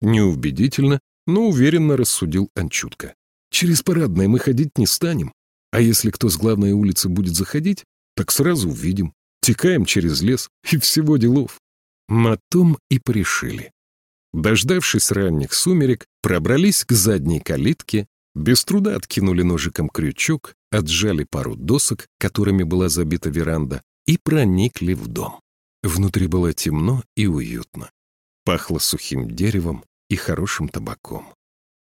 Неубедительно, но уверенно рассудил Анчутка. «Через парадное мы ходить не станем. А если кто с главной улицы будет заходить, так сразу увидим. Текаем через лес, и всего делов. На том и порешили. Дождавшись ранних сумерек, пробрались к задней калитке, без труда откинули ножиком крючок, отжали пару досок, которыми была забита веранда, и проникли в дом. Внутри было темно и уютно. Пахло сухим деревом и хорошим табаком.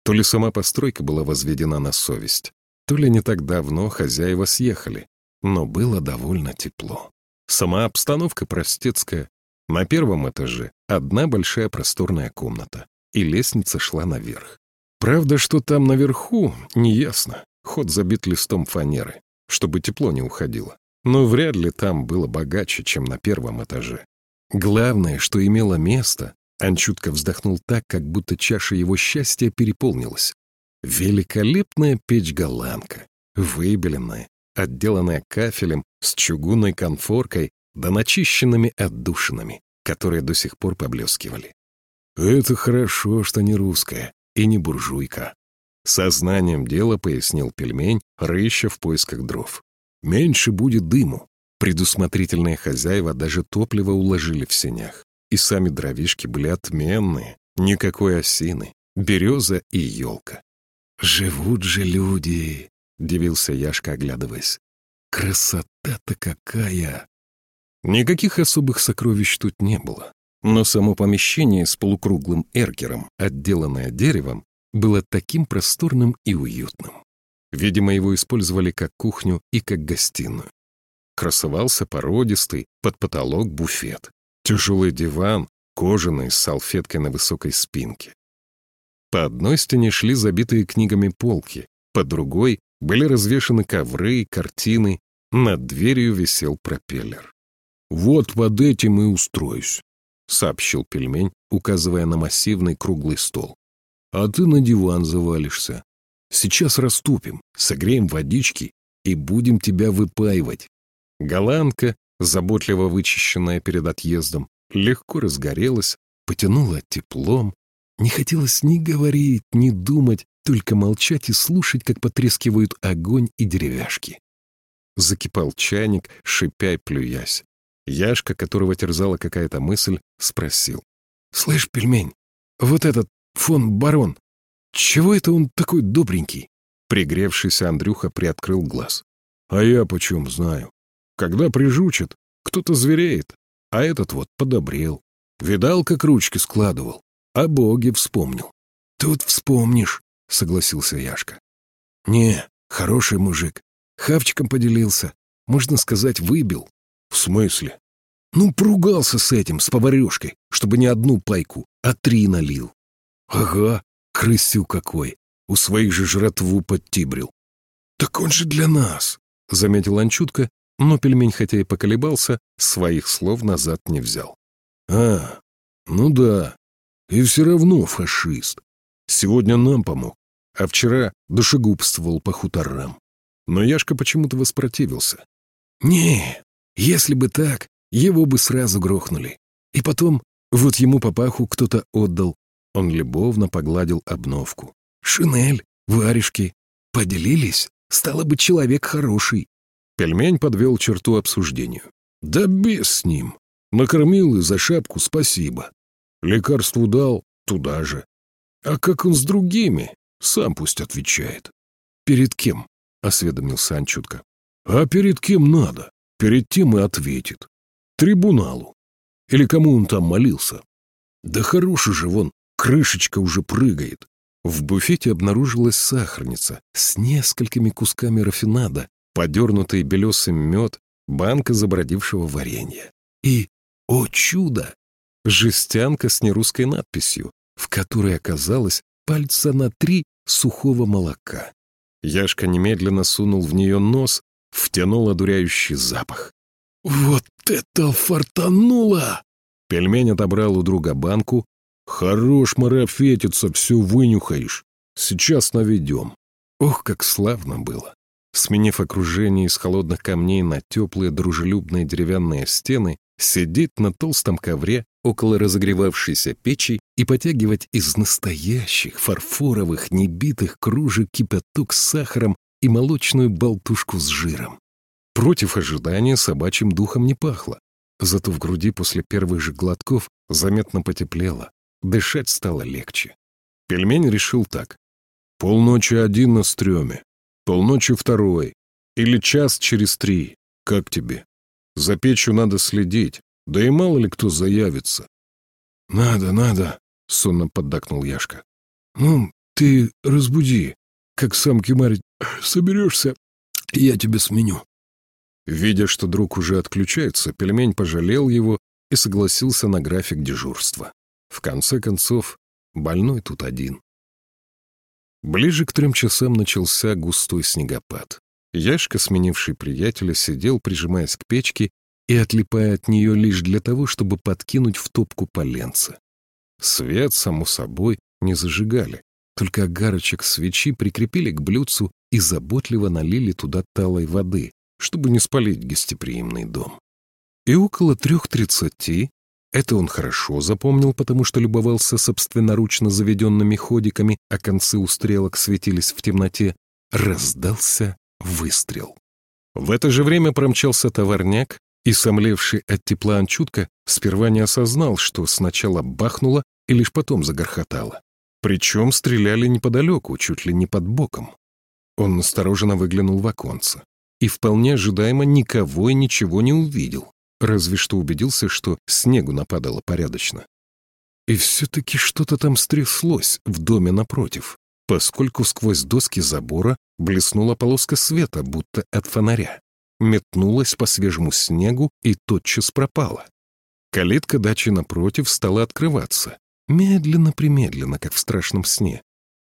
То ли сама постройка была возведена на совесть, то ли не так давно хозяева съехали, но было довольно тепло. Сама обстановка простецкая. На первом этаже одна большая просторная комната, и лестница шла наверх. Правда, что там наверху, неясно. Ход забит листом фанеры, чтобы тепло не уходило. Но вряд ли там было богаче, чем на первом этаже. Главное, что имело место, Анчутка вздохнул так, как будто чаша его счастья переполнилась. Великолепная печь-голландка, выбеленная, отделанная кафелем с чугунной конфоркой да начищенными отдушинами, которые до сих пор поблескивали. «Это хорошо, что не русская и не буржуйка», — сознанием дела пояснил пельмень, рыща в поисках дров. «Меньше будет дыму». Предусмотрительные хозяева даже топливо уложили в сенях. И сами дровишки были отменные, никакой осины, береза и елка. «Живут же люди!» — дивился Яшка, оглядываясь. «Красота-то какая!» Никаких особых сокровищ тут не было, но само помещение с полукруглым эркером, отделанное деревом, было таким просторным и уютным. Видимо, его использовали как кухню и как гостиную. Красовался породистый, под потолок буфет. Тяжелый диван, кожаный, с салфеткой на высокой спинке. По одной стене шли забитые книгами полки, по другой были развешаны ковры, картины, над дверью висел пропеллер. «Вот под этим и устроюсь», — сообщил пельмень, указывая на массивный круглый стол. «А ты на диван завалишься. Сейчас раступим, согреем водички и будем тебя выпаивать». Голландка, заботливо вычищенная перед отъездом, легко разгорелась, потянула теплом. Не хотелось ни говорить, ни думать, только молчать и слушать, как потрескивают огонь и деревяшки. Закипал чайник, шипя и плюясь. Яшка, которого терзала какая-то мысль, спросил.
«Слышь, пельмень, вот этот фон барон, чего это он такой добренький?»
Пригревшийся Андрюха приоткрыл глаз.
«А я почем знаю? Когда прижучат, кто-то звереет, а этот вот подобрел. Видал, как ручки складывал, а боги вспомнил». «Тут вспомнишь», — согласился Яшка. «Не, хороший мужик. Хавчиком поделился. Можно сказать, выбил». «В смысле?» «Ну, поругался с этим, с поварешкой, чтобы не одну пайку, а три налил». «Ага, крысю какой. У своих же жратву подтибрил». «Так он же для нас», — заметил Анчутка, но пельмень, хотя и поколебался, своих слов назад не взял. «А, ну да, и все равно фашист. Сегодня нам помог, а вчера душегубствовал по хуторам. Но Яшка почему-то воспротивился. «Не, если бы так, его бы сразу грохнули. И потом, вот ему папаху кто-то отдал». Он любовно погладил обновку. «Шинель, варежки. Поделились? Стало бы человек хороший».
Пельмень подвел черту обсуждению.
«Да без с ним. Накормил и за шапку спасибо. Лекарству дал, туда же. А как он с другими, сам пусть отвечает.
Перед кем? Осведомился Анчутка.
А перед кем надо? Перед тем и ответит. Трибуналу. Или кому он там молился? Да хороший же вон, крышечка уже прыгает.
В буфете обнаружилась сахарница с несколькими кусками рафинада, подернутый белесым мед, банка забродившего варенья. И, о чудо, жестянка с нерусской надписью, в которой оказалось пальца на три сухого молока. Яшка немедленно сунул в нее нос, втянул одуряющий запах.
«Вот это фартануло!»
Пельмень отобрал у друга банку. «Хорош марафетиться, все вынюхаешь. Сейчас наведем». Ох, как славно было! Сменив окружение из холодных камней на теплые дружелюбные деревянные стены, сидеть на толстом ковре около разогревавшейся печи и потягивать из настоящих фарфоровых небитых кружек кипяток с сахаром и молочную болтушку с жиром. Против ожидания собачьим духом не пахло, зато в груди после первых же глотков заметно потеплело, дышать стало легче. Пельмень решил так. «Полночи один на стреме, полночи второй, или час через три, как тебе? За печью надо следить, да и мало ли кто заявится.
— Надо, надо, — сонно поддакнул Яшка. — Ну, ты разбуди. Как сам кемарь соберешься, я тебе сменю.
Видя, что друг уже отключается, пельмень пожалел его и согласился на график дежурства. В конце концов, больной тут один. Ближе к трем часам начался густой снегопад. Яшка, сменивший приятеля, сидел, прижимаясь к печке и отлипая от нее лишь для того, чтобы подкинуть в топку поленца. Свет, само собой, не зажигали, только огарочек свечи прикрепили к блюдцу и заботливо налили туда талой воды, чтобы не спалить гостеприимный дом. И около трех тридцати, это он хорошо запомнил, потому что любовался собственноручно заведенными ходиками, а концы у стрелок светились в темноте, раздался выстрел. В это же время промчался товарняк, и, сомлевший от тепла Анчутка, сперва не осознал, что сначала бахнуло и лишь потом загорхотало. Причем стреляли неподалеку, чуть ли не под боком. Он настороженно выглянул в оконце и вполне ожидаемо никого и ничего не увидел, разве что убедился, что снегу нападало порядочно. И все-таки что-то там стряслось в доме напротив, поскольку сквозь доски забора блеснула полоска света, будто от фонаря метнулась по свежему снегу и тотчас пропала. Калитка дачи напротив стала открываться, медленно-примедленно, как в страшном сне.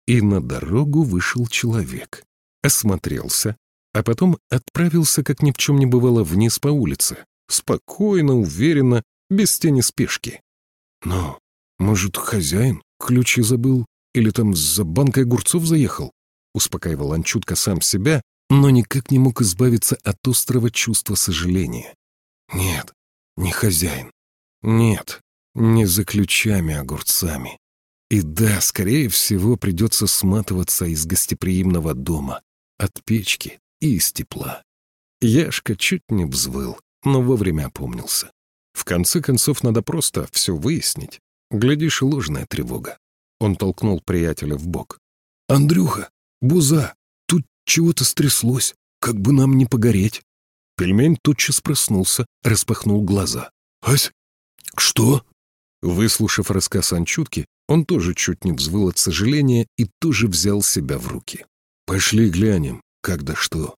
И на дорогу вышел человек. Осмотрелся, а потом отправился, как ни в чем не бывало, вниз по улице. Спокойно, уверенно, без тени спешки.
Но, может, хозяин ключи забыл или там за банкой огурцов заехал?
Успокаивал Анчутка сам себя, но никак не мог избавиться от острого чувства сожаления. Нет, не хозяин. Нет, не за ключами, огурцами. И да, скорее всего, придется сматываться из гостеприимного дома, от печки и из тепла. Яшка чуть не взвыл, но вовремя опомнился. В конце концов, надо просто все выяснить. Глядишь, ложная тревога. Он толкнул приятеля в бок.
«Андрюха, Буза, тут чего-то стряслось, как бы нам не погореть».
Пельмень тотчас проснулся, распахнул глаза.
«Ась, что?»
Выслушав рассказ Анчутки, он тоже чуть не взвыл от сожаления и тоже взял себя в руки.
«Пошли глянем, как да что».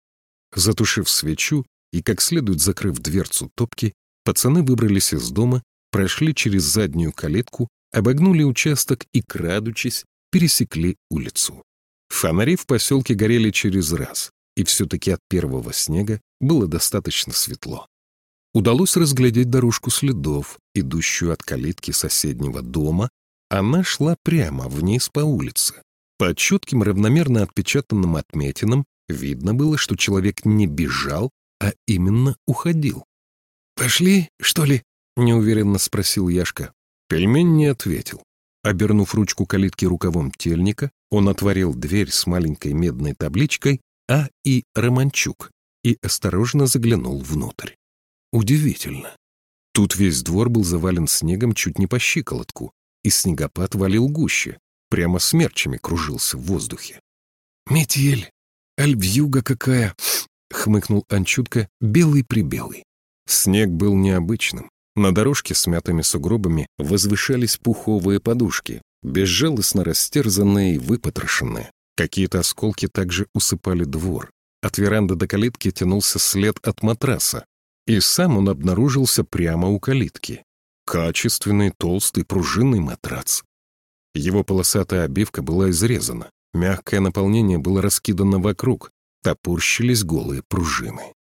Затушив свечу и как следует закрыв дверцу топки, пацаны выбрались из дома, прошли через заднюю калитку, обогнули участок и, крадучись, пересекли улицу. Фонари в поселке горели через раз, и все-таки от первого снега было достаточно светло удалось разглядеть дорожку следов, идущую от калитки соседнего дома. Она шла прямо вниз по улице. По четким равномерно отпечатанным отметинам видно было, что человек не бежал, а именно уходил.
«Пошли, что ли?»
— неуверенно спросил Яшка. Пельмень не ответил. Обернув ручку калитки рукавом тельника, он отворил дверь с маленькой медной табличкой «А. И. Романчук» и осторожно заглянул внутрь. Удивительно. Тут весь двор был завален снегом чуть не по щиколотку, и снегопад валил гуще, прямо смерчами кружился в воздухе.
«Метель! Альвьюга какая!» — хмыкнул Анчутка, белый-прибелый.
Снег был необычным. На дорожке с мятыми сугробами возвышались пуховые подушки, безжалостно растерзанные и выпотрошенные. Какие-то осколки также усыпали двор. От веранды до калитки тянулся след от матраса, и сам он обнаружился прямо у калитки. Качественный, толстый, пружинный матрац. Его полосатая обивка была изрезана, мягкое наполнение было раскидано вокруг, топорщились голые пружины.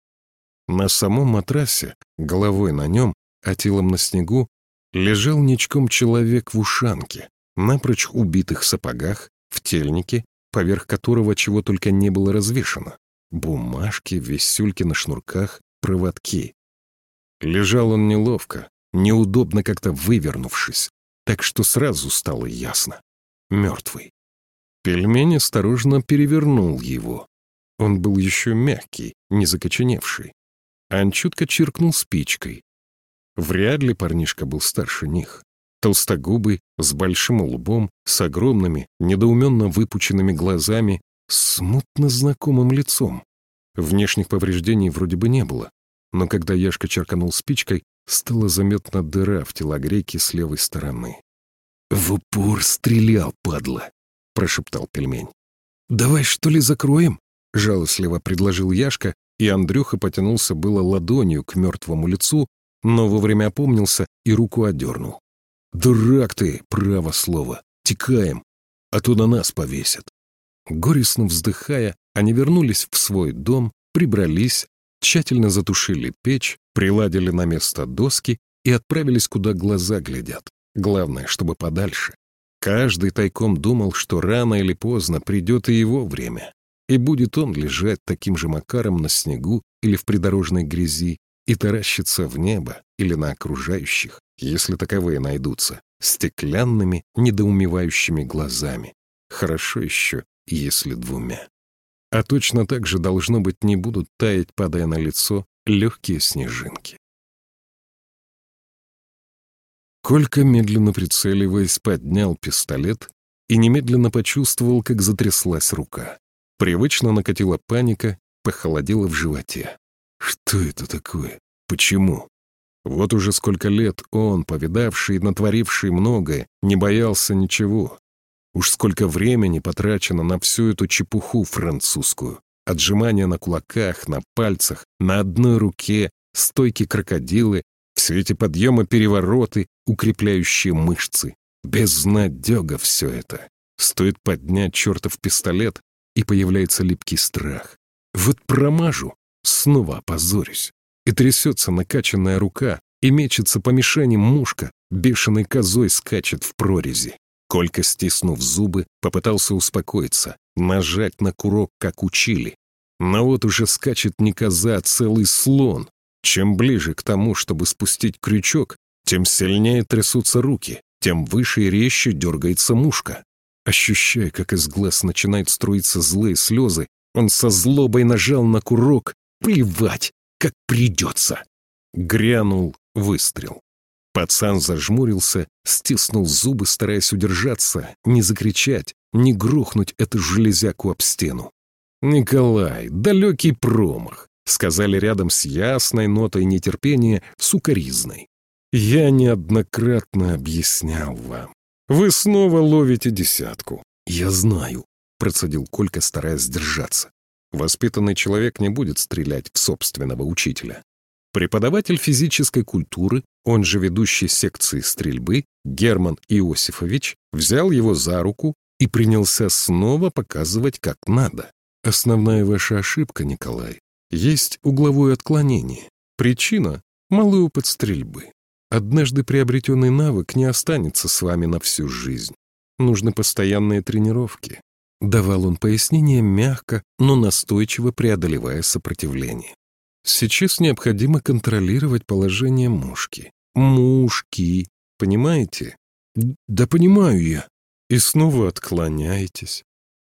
На самом матрасе, головой на нем, а телом на снегу, лежал ничком человек в ушанке, напрочь убитых сапогах, в тельнике, поверх которого чего только не было развешано. Бумажки, висюльки на шнурках, проводки. Лежал он неловко, неудобно как-то вывернувшись, так что сразу стало ясно. Мертвый. Пельмень осторожно перевернул его. Он был еще мягкий, не закоченевший. Анчутка чиркнул спичкой. Вряд ли парнишка был старше них. Толстогубый, с большим лбом, с огромными, недоуменно выпученными глазами, смутно знакомым лицом. Внешних повреждений вроде бы не было, но когда Яшка черканул спичкой, стала заметна дыра в телогрейке с левой стороны.
«В упор стрелял, падла!» — прошептал пельмень.
«Давай, что ли, закроем?» — жалостливо предложил Яшка, и Андрюха потянулся было ладонью к мертвому лицу, но вовремя опомнился и руку отдернул. «Дурак ты, право слово! Текаем, а то на нас повесят!» Горестно вздыхая, они вернулись в свой дом, прибрались, тщательно затушили печь, приладили на место доски и отправились, куда глаза глядят. Главное, чтобы подальше. Каждый тайком думал, что рано или поздно придет и его время, и будет он лежать таким же макаром на снегу или в придорожной грязи и таращиться в небо или на окружающих, если таковые найдутся, стеклянными, недоумевающими глазами. Хорошо еще, если двумя. А точно так же, должно быть, не будут таять, падая на лицо, легкие снежинки. Колька, медленно прицеливаясь, поднял пистолет и немедленно почувствовал, как затряслась рука. Привычно накатила паника, похолодела в животе. Что это такое? Почему? Вот уже сколько лет он, повидавший и натворивший многое, не боялся ничего, Уж сколько времени потрачено на всю эту чепуху французскую. Отжимания на кулаках, на пальцах, на одной руке, стойки крокодилы, все эти подъемы перевороты, укрепляющие мышцы. Безнадега все это. Стоит поднять чертов пистолет, и появляется липкий страх. Вот промажу, снова опозорюсь. И трясется накачанная рука, и мечется по мишени мушка, бешеной козой скачет в прорези. Колька, стиснув зубы, попытался успокоиться, нажать на курок, как учили. Но вот уже скачет не коза, а целый слон. Чем ближе к тому, чтобы спустить крючок, тем сильнее трясутся руки, тем выше и резче дергается мушка. Ощущая, как из глаз начинают струиться злые слезы, он со злобой нажал на курок
плевать, как придется. Грянул выстрел. Пацан зажмурился, стиснул зубы, стараясь удержаться, не закричать, не грохнуть эту железяку об стену. «Николай, далекий промах», — сказали рядом с ясной нотой нетерпения, сукоризной. «Я неоднократно объяснял вам. Вы снова ловите десятку». «Я знаю», — процедил Колька, стараясь сдержаться. Воспитанный человек не будет стрелять в собственного учителя. Преподаватель физической культуры, он же ведущий секции стрельбы, Герман Иосифович, взял его за руку и принялся снова показывать, как надо. Основная ваша ошибка, Николай, есть угловое отклонение. Причина — малый опыт стрельбы. Однажды приобретенный навык не останется с вами на всю жизнь. Нужны постоянные тренировки. Давал он пояснение мягко, но настойчиво преодолевая сопротивление. Сейчас необходимо контролировать положение мушки. Мушки, понимаете? Да понимаю я. И снова отклоняетесь.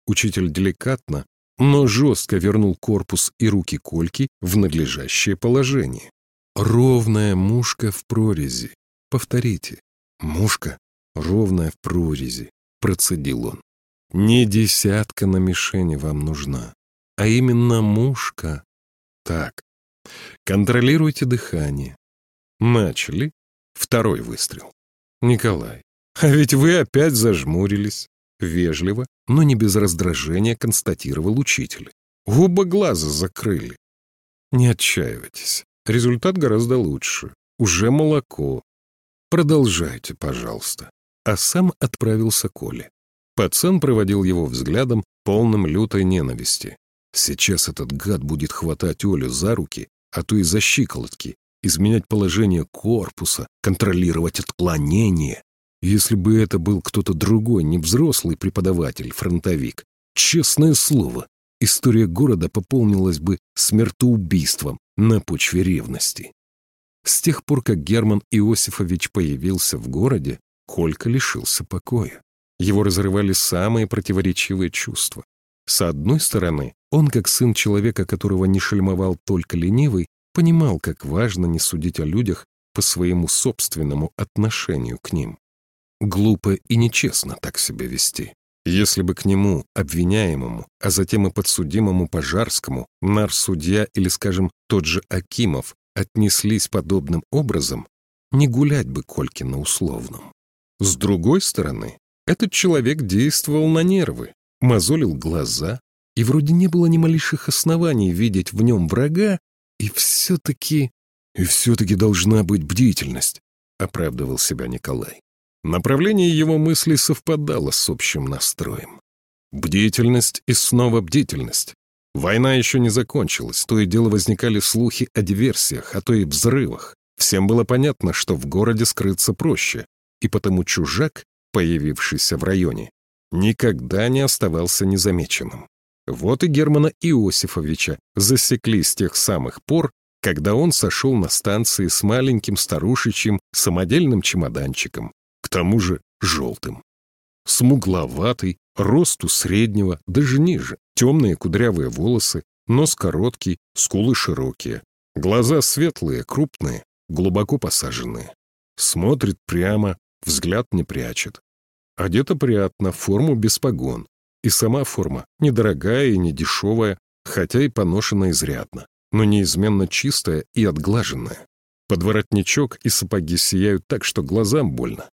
Учитель деликатно, но жестко вернул корпус и руки Кольки в надлежащее положение. Ровная мушка в прорези. Повторите. Мушка ровная в прорези, процедил он. Не десятка на мишени вам нужна, а именно мушка. Так, контролируйте дыхание. Начали. Второй выстрел. Николай, а ведь вы опять зажмурились. Вежливо, но не без раздражения констатировал учитель. Оба глаза закрыли. Не отчаивайтесь. Результат гораздо лучше. Уже молоко. Продолжайте, пожалуйста. А сам отправился Коле. Пацан проводил его взглядом, полным лютой ненависти. Сейчас этот гад будет хватать Олю за руки, а то и за щиколотки, изменять положение корпуса, контролировать отклонение. Если бы это был кто-то другой, не взрослый преподаватель, фронтовик, честное слово, история города пополнилась бы смертоубийством на почве ревности. С тех пор, как Герман Иосифович появился в городе, Колька лишился покоя. Его разрывали самые противоречивые чувства. С одной стороны, он, как сын человека, которого не шельмовал только ленивый, понимал, как важно не судить о людях по своему собственному отношению к ним. Глупо и нечестно так себя вести. Если бы к нему, обвиняемому, а затем и подсудимому Пожарскому, нар-судья или, скажем, тот же Акимов отнеслись подобным образом, не гулять бы Кольки на условном. С другой стороны, этот человек действовал на нервы, мозолил глаза, и вроде не было ни малейших оснований видеть в нем врага, и все-таки... И все-таки должна быть бдительность, оправдывал себя Николай. Направление его мысли совпадало с общим настроем. Бдительность и снова бдительность. Война еще не закончилась, то и дело возникали слухи о диверсиях, а то и взрывах. Всем было понятно, что в городе скрыться проще, и потому чужак, появившийся в районе, никогда не оставался незамеченным. Вот и Германа Иосифовича засекли с тех самых пор, когда он сошел на станции с маленьким старушечьим самодельным чемоданчиком, к тому же желтым. Смугловатый, росту среднего, даже ниже, темные кудрявые волосы, нос короткий, скулы широкие, глаза светлые, крупные, глубоко посаженные. Смотрит прямо, взгляд не прячет. Одет опрятно, форму без погон. И сама форма недорогая и не дешевая, хотя и поношена изрядно, но неизменно чистая и отглаженная. Подворотничок и сапоги сияют так, что глазам больно.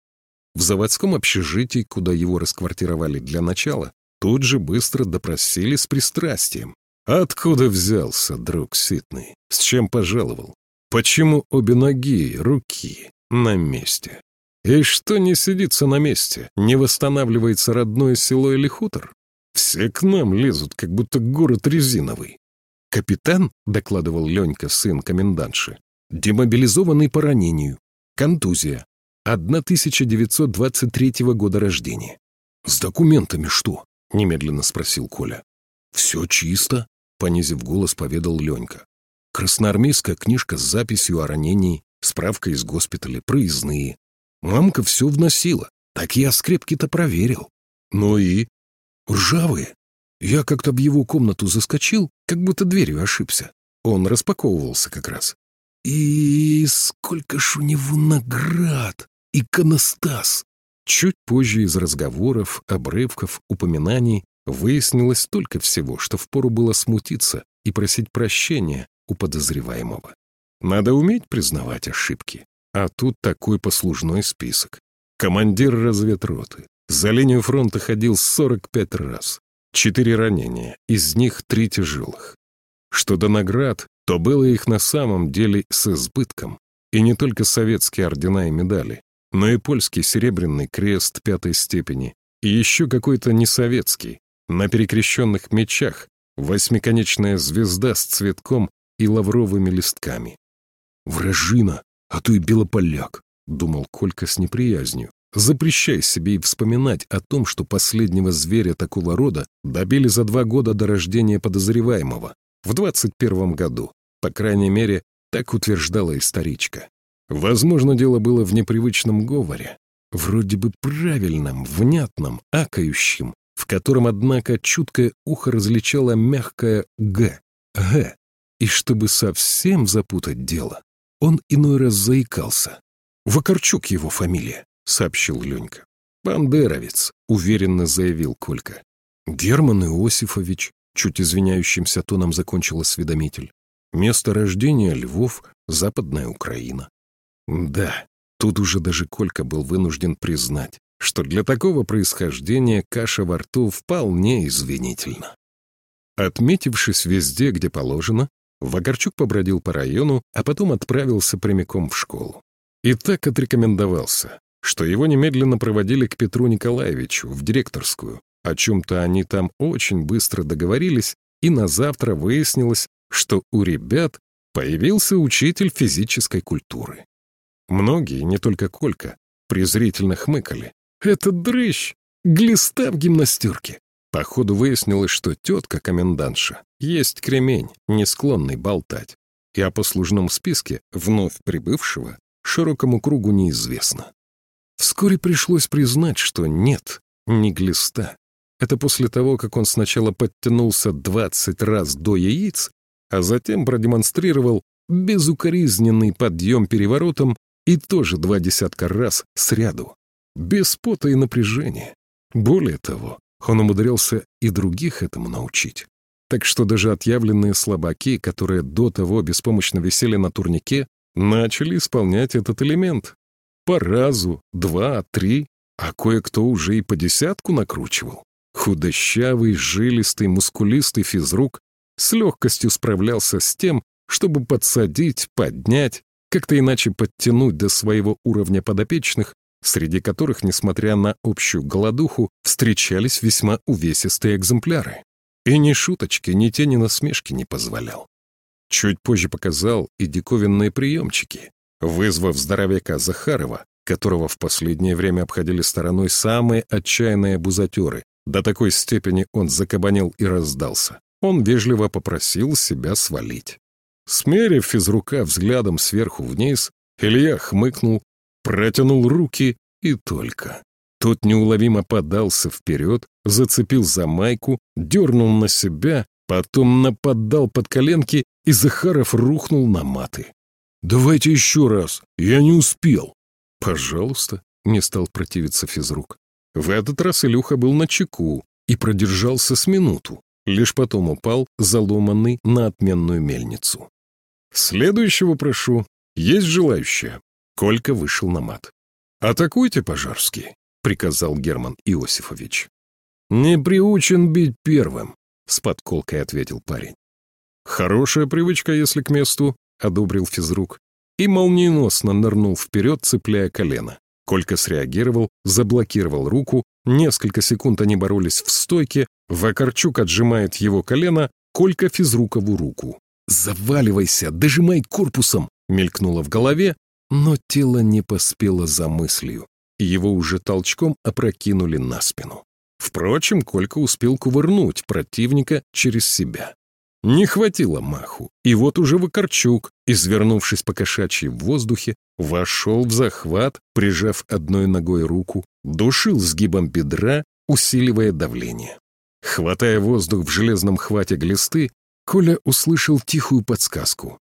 В заводском общежитии, куда его расквартировали для начала, тут же быстро допросили с пристрастием. Откуда взялся, друг Ситный? С чем пожаловал? Почему обе ноги, руки на месте? И что не сидится на месте, не восстанавливается родное село или хутор? Все к нам лезут, как будто город резиновый. Капитан, докладывал Ленька, сын комендантши, демобилизованный по ранению, контузия, 1923 года рождения. «С документами что?» — немедленно спросил Коля. «Все чисто», — понизив голос, поведал Ленька. «Красноармейская книжка с записью о ранении, справка из госпиталя, проездные. Мамка все вносила, так я скрепки-то проверил. Ну и? Ржавые. Я как-то в его комнату заскочил, как будто дверью ошибся. Он распаковывался как раз. И сколько ж у него наград! Иконостас! Чуть позже из разговоров, обрывков, упоминаний выяснилось столько всего, что впору было смутиться и просить прощения у подозреваемого. Надо уметь признавать ошибки. А тут такой послужной список. Командир разведроты. За линию фронта ходил 45 раз. Четыре ранения, из них три тяжелых. Что до наград, то было их на самом деле с избытком. И не только советские ордена и медали, но и польский серебряный крест пятой степени, и еще какой-то несоветский, на перекрещенных мечах, восьмиконечная звезда с цветком и лавровыми листками. «Вражина, а то и белополяк», — думал Колька с неприязнью. Запрещай себе и вспоминать о том, что последнего зверя такого рода добили за два года до рождения подозреваемого, в 21 году. По крайней мере, так утверждала историчка. Возможно, дело было в непривычном говоре, вроде бы правильном, внятном, акающем, в котором, однако, чуткое ухо различало мягкое «г», «г», и чтобы совсем запутать дело, он иной раз заикался. Вакарчук его фамилия. — сообщил Ленька. «Бандеровец», — уверенно заявил Колька. «Герман Иосифович», — чуть извиняющимся тоном закончил осведомитель. «Место рождения Львов, Западная Украина». Да, тут уже даже Колька был вынужден признать, что для такого происхождения каша во рту вполне извинительна. Отметившись везде, где положено, Вагарчук побродил по району, а потом отправился прямиком в школу. И так отрекомендовался, что его немедленно проводили к Петру Николаевичу в директорскую. О чем-то они там очень быстро договорились, и на завтра выяснилось, что у ребят появился учитель физической культуры. Многие, не только Колька, презрительно хмыкали. «Это дрыщ! Глиста в гимнастерке!» Походу выяснилось, что тетка-комендантша есть кремень, не склонный болтать. И о послужном списке вновь прибывшего широкому кругу неизвестно. Вскоре пришлось признать, что нет, не глиста. Это после того, как он сначала подтянулся двадцать раз до яиц, а затем продемонстрировал безукоризненный подъем переворотом и тоже два десятка раз сряду, без пота и напряжения. Более того, он умудрялся и других этому научить. Так что даже отъявленные слабаки, которые до того беспомощно висели на турнике, начали исполнять этот элемент, по разу, два, три, а кое-кто уже и по десятку накручивал. Худощавый, жилистый, мускулистый физрук с легкостью справлялся с тем, чтобы подсадить, поднять, как-то иначе подтянуть до своего уровня подопечных, среди которых, несмотря на общую голодуху, встречались весьма увесистые экземпляры. И ни шуточки, ни тени насмешки не позволял. Чуть позже показал и диковинные приемчики, вызвав здоровяка Захарова, которого в последнее время обходили стороной самые отчаянные бузатеры. До такой степени он закабанил и раздался. Он вежливо попросил себя свалить. Смерив физрука взглядом сверху вниз, Илья хмыкнул, протянул руки и только. Тот неуловимо подался вперед, зацепил за майку, дернул на себя, потом нападал под коленки, и Захаров рухнул на маты. «Давайте еще раз, я не успел». «Пожалуйста», — не стал противиться физрук. В этот раз Илюха был на чеку и продержался с минуту, лишь потом упал, заломанный на отменную мельницу. «Следующего прошу. Есть желающие?» Колька вышел на мат. «Атакуйте, Пожарский», — приказал Герман Иосифович. «Не приучен бить первым», — с подколкой ответил парень. «Хорошая привычка, если к месту», — одобрил физрук, и молниеносно нырнул вперед, цепляя колено. Колька среагировал, заблокировал руку, несколько секунд они боролись в стойке, Вакарчук отжимает его колено, Колька физрукову руку. «Заваливайся, дожимай корпусом!» мелькнуло в голове, но тело не поспело за мыслью, и его уже толчком опрокинули на спину. Впрочем, Колька успел кувырнуть противника через себя. Не хватило маху, и вот уже Вакарчук, извернувшись по кошачьи в воздухе, вошел в захват, прижав одной ногой руку, душил сгибом бедра, усиливая давление. Хватая воздух в железном хвате глисты,
Коля услышал тихую подсказку.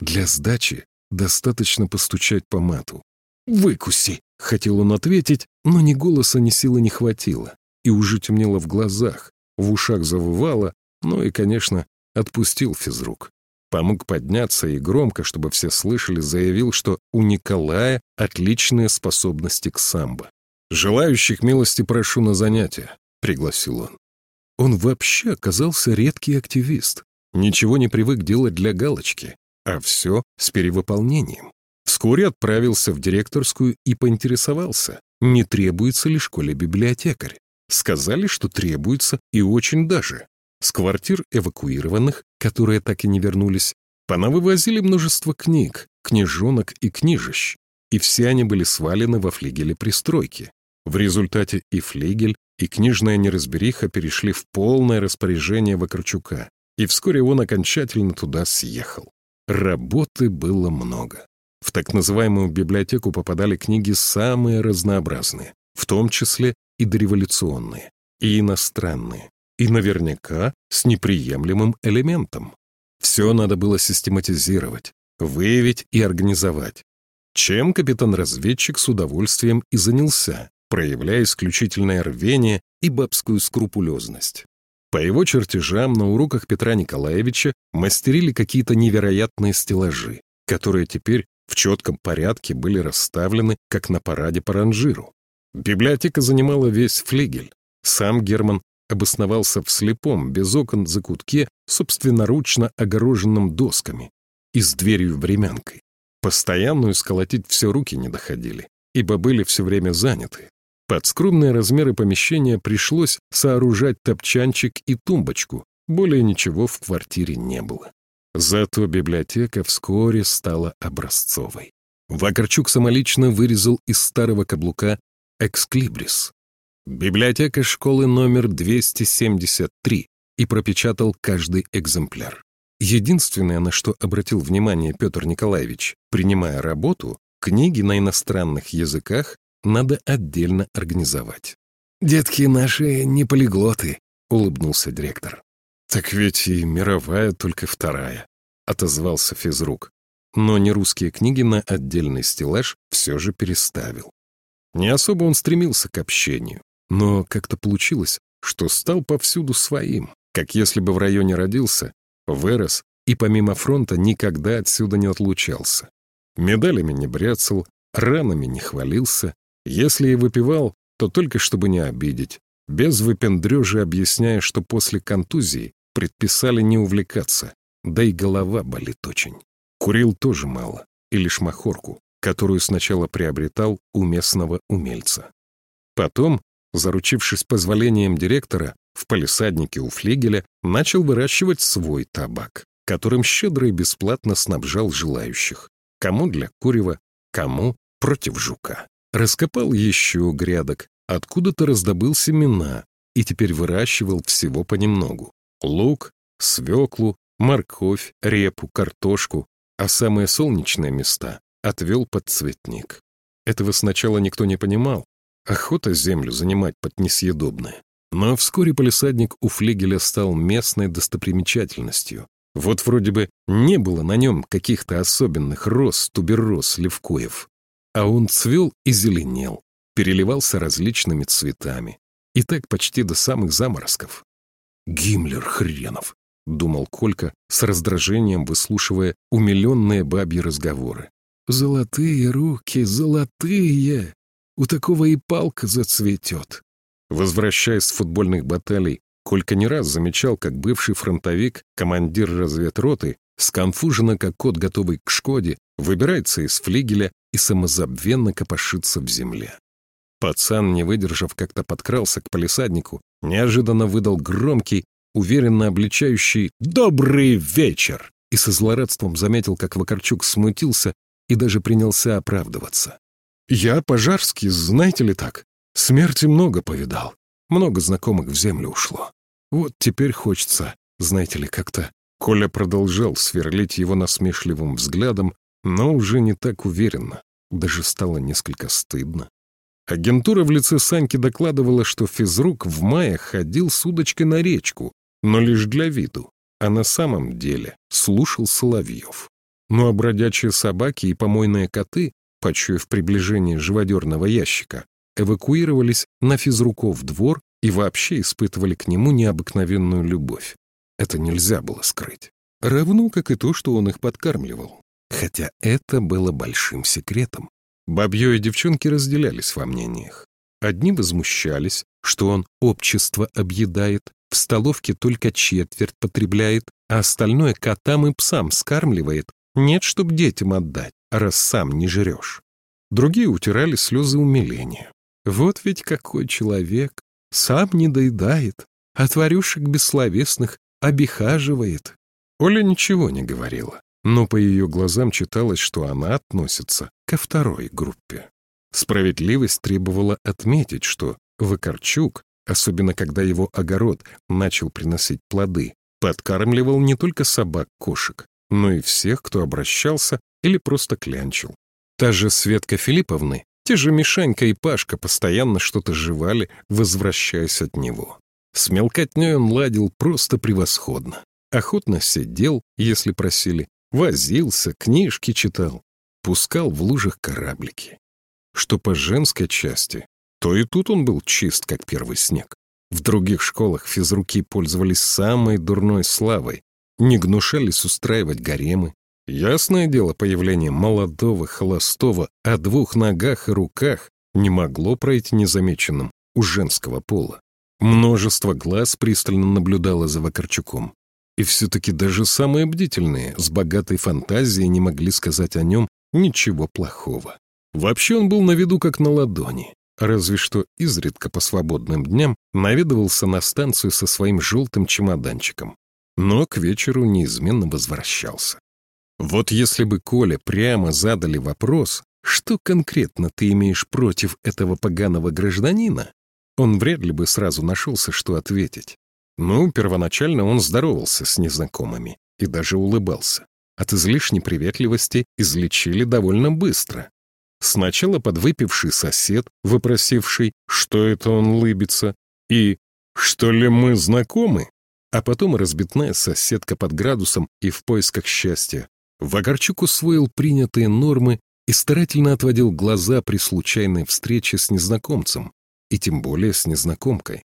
Для сдачи достаточно постучать по мату. «Выкуси!» — хотел он ответить, но ни голоса, ни силы не хватило. И уже темнело в глазах, в ушах завывало, ну и, конечно, отпустил физрук. Помог подняться и громко, чтобы все слышали, заявил, что у Николая отличные способности к самбо. «Желающих милости прошу на занятия», — пригласил он. Он вообще оказался редкий активист. Ничего не привык делать для галочки, а все с перевыполнением. Вскоре отправился в директорскую и поинтересовался, не требуется ли школе библиотекарь. Сказали, что требуется и очень даже. С квартир эвакуированных, которые так и не вернулись, понавывозили множество книг, книжонок и книжищ, и все они были свалены во флигеле пристройки. В результате и флигель, и книжная неразбериха перешли в полное распоряжение Вакарчука, и вскоре он окончательно туда съехал. Работы было много. В так называемую библиотеку попадали книги самые разнообразные, в том числе и дореволюционные, и иностранные, и наверняка с неприемлемым элементом. Все надо было систематизировать, выявить и организовать. Чем капитан-разведчик с удовольствием и занялся, проявляя исключительное рвение и бабскую скрупулезность. По его чертежам на уроках Петра Николаевича мастерили какие-то невероятные стеллажи, которые теперь в четком порядке были расставлены, как на параде по ранжиру. Библиотека занимала весь флигель. Сам Герман обосновался в слепом, без окон закутке, собственноручно огороженном досками и с дверью-времянкой. Постоянную сколотить все руки не доходили, ибо были все время заняты. Под скромные размеры помещения пришлось сооружать топчанчик и тумбочку, более ничего в квартире не было. Зато библиотека вскоре стала образцовой. Вакарчук самолично вырезал из старого каблука «Эксклибрис» — библиотека школы номер 273 и пропечатал каждый экземпляр. Единственное, на что обратил внимание Петр Николаевич, принимая работу, книги на иностранных языках надо отдельно организовать. «Детки наши не полиглоты», — улыбнулся директор. «Так ведь и мировая только вторая», — отозвался физрук. Но не русские книги на отдельный стеллаж все же переставил. Не особо он стремился к общению, но как-то получилось, что стал повсюду своим, как если бы в районе родился, вырос и помимо фронта никогда отсюда не отлучался. Медалями не бряцал, ранами не хвалился, если и выпивал, то только чтобы не обидеть, без выпендрежа объясняя, что после контузии предписали не увлекаться, да и голова болит очень. Курил тоже мало, и лишь махорку, которую сначала приобретал у местного умельца. Потом, заручившись позволением директора, в палисаднике у флигеля начал выращивать свой табак, которым щедро и бесплатно снабжал желающих, кому для курева, кому против жука. Раскопал еще грядок, откуда-то раздобыл семена и теперь выращивал всего понемногу лук, свеклу, морковь, репу, картошку, а самые солнечные места отвел под цветник. Этого сначала никто не понимал. Охота землю занимать под несъедобное. Но вскоре полисадник у флигеля стал местной достопримечательностью. Вот вроде бы не было на нем каких-то особенных роз, тубероз, левкоев. А он цвел и зеленел, переливался различными цветами. И так почти до самых заморозков. Гиммлер хренов, думал Колька с раздражением, выслушивая умиленные бабьи разговоры. Золотые руки, золотые! У такого и палка зацветет. Возвращаясь с футбольных баталий, Колька не раз замечал, как бывший фронтовик, командир разведроты, сконфуженно, как кот, готовый к Шкоде, выбирается из флигеля и самозабвенно копошится в земле. Пацан, не выдержав, как-то подкрался к полисаднику, неожиданно выдал громкий, уверенно обличающий «Добрый вечер!» и со злорадством заметил, как Вакарчук смутился и даже принялся оправдываться. «Я, Пожарский, знаете ли так, смерти много повидал, много знакомых в землю ушло. Вот теперь хочется, знаете ли, как-то...» Коля продолжал сверлить его насмешливым взглядом, но уже не так уверенно, даже стало несколько стыдно. Агентура в лице Саньки докладывала, что физрук в мае ходил с удочкой на речку, но лишь для виду. а на самом деле слушал Соловьев. Ну а бродячие собаки и помойные коты, почуяв приближение живодерного ящика, эвакуировались на физруков двор и вообще испытывали к нему необыкновенную любовь. Это нельзя было скрыть. Равно, как и то, что он их подкармливал. Хотя это было большим секретом. Бабье и девчонки разделялись во мнениях. Одни возмущались, что он общество объедает, в столовке только четверть потребляет, а остальное котам и псам скармливает. Нет, чтоб детям отдать, раз сам не жрешь. Другие утирали слезы умиления. Вот ведь какой человек, сам не доедает, а тварюшек бессловесных обихаживает. Оля ничего не говорила, но по ее глазам читалось, что она относится ко второй группе. Справедливость требовала отметить, что Вакарчук, особенно когда его огород начал приносить плоды, подкармливал не только собак-кошек, но и всех, кто обращался или просто клянчил. Та же Светка Филипповны те же Мишанька и Пашка постоянно что-то жевали, возвращаясь от него. С мелкотней он ладил просто превосходно. Охотно сидел, если просили, возился, книжки читал, пускал в лужах кораблики. Что по женской части, то и тут он был чист, как первый снег. В других школах физруки пользовались самой дурной славой, не гнушались устраивать гаремы, Ясное дело, появление молодого, холостого о двух ногах и руках не могло пройти незамеченным у женского пола. Множество глаз пристально наблюдало за Вакарчуком. И все-таки даже самые бдительные, с богатой фантазией, не могли сказать о нем ничего плохого. Вообще он был на виду как на ладони, разве что изредка по свободным дням наведывался на станцию со своим желтым чемоданчиком, но к вечеру неизменно возвращался. Вот если бы Коля прямо задали вопрос, что конкретно ты имеешь против этого поганого гражданина, он вряд ли бы сразу нашелся, что ответить. Ну, первоначально он здоровался с незнакомыми и даже улыбался. От излишней приветливости излечили довольно быстро. Сначала подвыпивший сосед, вопросивший, что это он лыбится, и «Что ли мы знакомы?» А потом разбитная соседка под градусом и в поисках счастья, Вагарчук усвоил принятые нормы и старательно отводил глаза при случайной встрече с незнакомцем, и тем более с незнакомкой.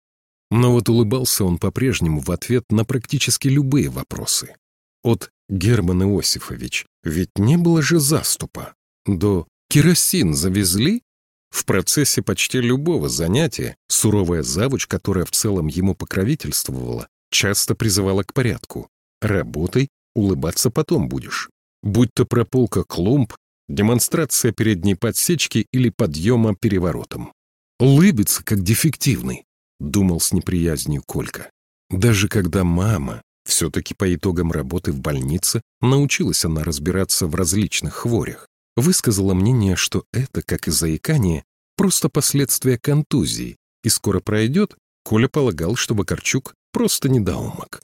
Но вот улыбался он по-прежнему в ответ на практически любые вопросы. От «Герман Иосифович, ведь не было же заступа» до «Керосин завезли?» В процессе почти любого занятия суровая завуч, которая в целом ему покровительствовала, часто призывала к порядку. «Работай, улыбаться потом будешь» будь то прополка клумб, демонстрация передней подсечки или подъема переворотом. «Лыбится, как дефективный», — думал с неприязнью Колька. Даже когда мама, все-таки по итогам работы в больнице, научилась она разбираться в различных хворях, высказала мнение, что это, как и заикание, просто последствия контузии, и скоро пройдет, Коля полагал, что Бакарчук просто недоумок.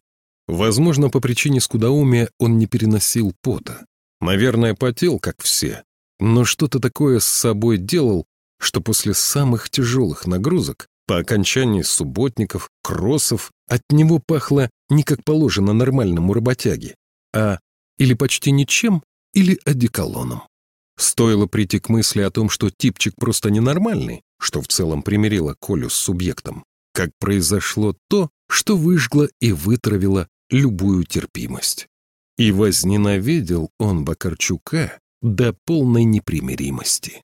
Возможно, по причине скудоумия он не переносил пота. Наверное, потел, как все, но что-то такое с собой делал, что после самых тяжелых нагрузок, по окончании субботников, кроссов, от него пахло не как положено нормальному работяге, а или почти ничем, или одеколоном. Стоило прийти к мысли о том, что типчик просто ненормальный, что в целом примирило Колю с субъектом, как произошло то, что выжгло и вытравило любую терпимость. И возненавидел он Бакарчука до полной непримиримости.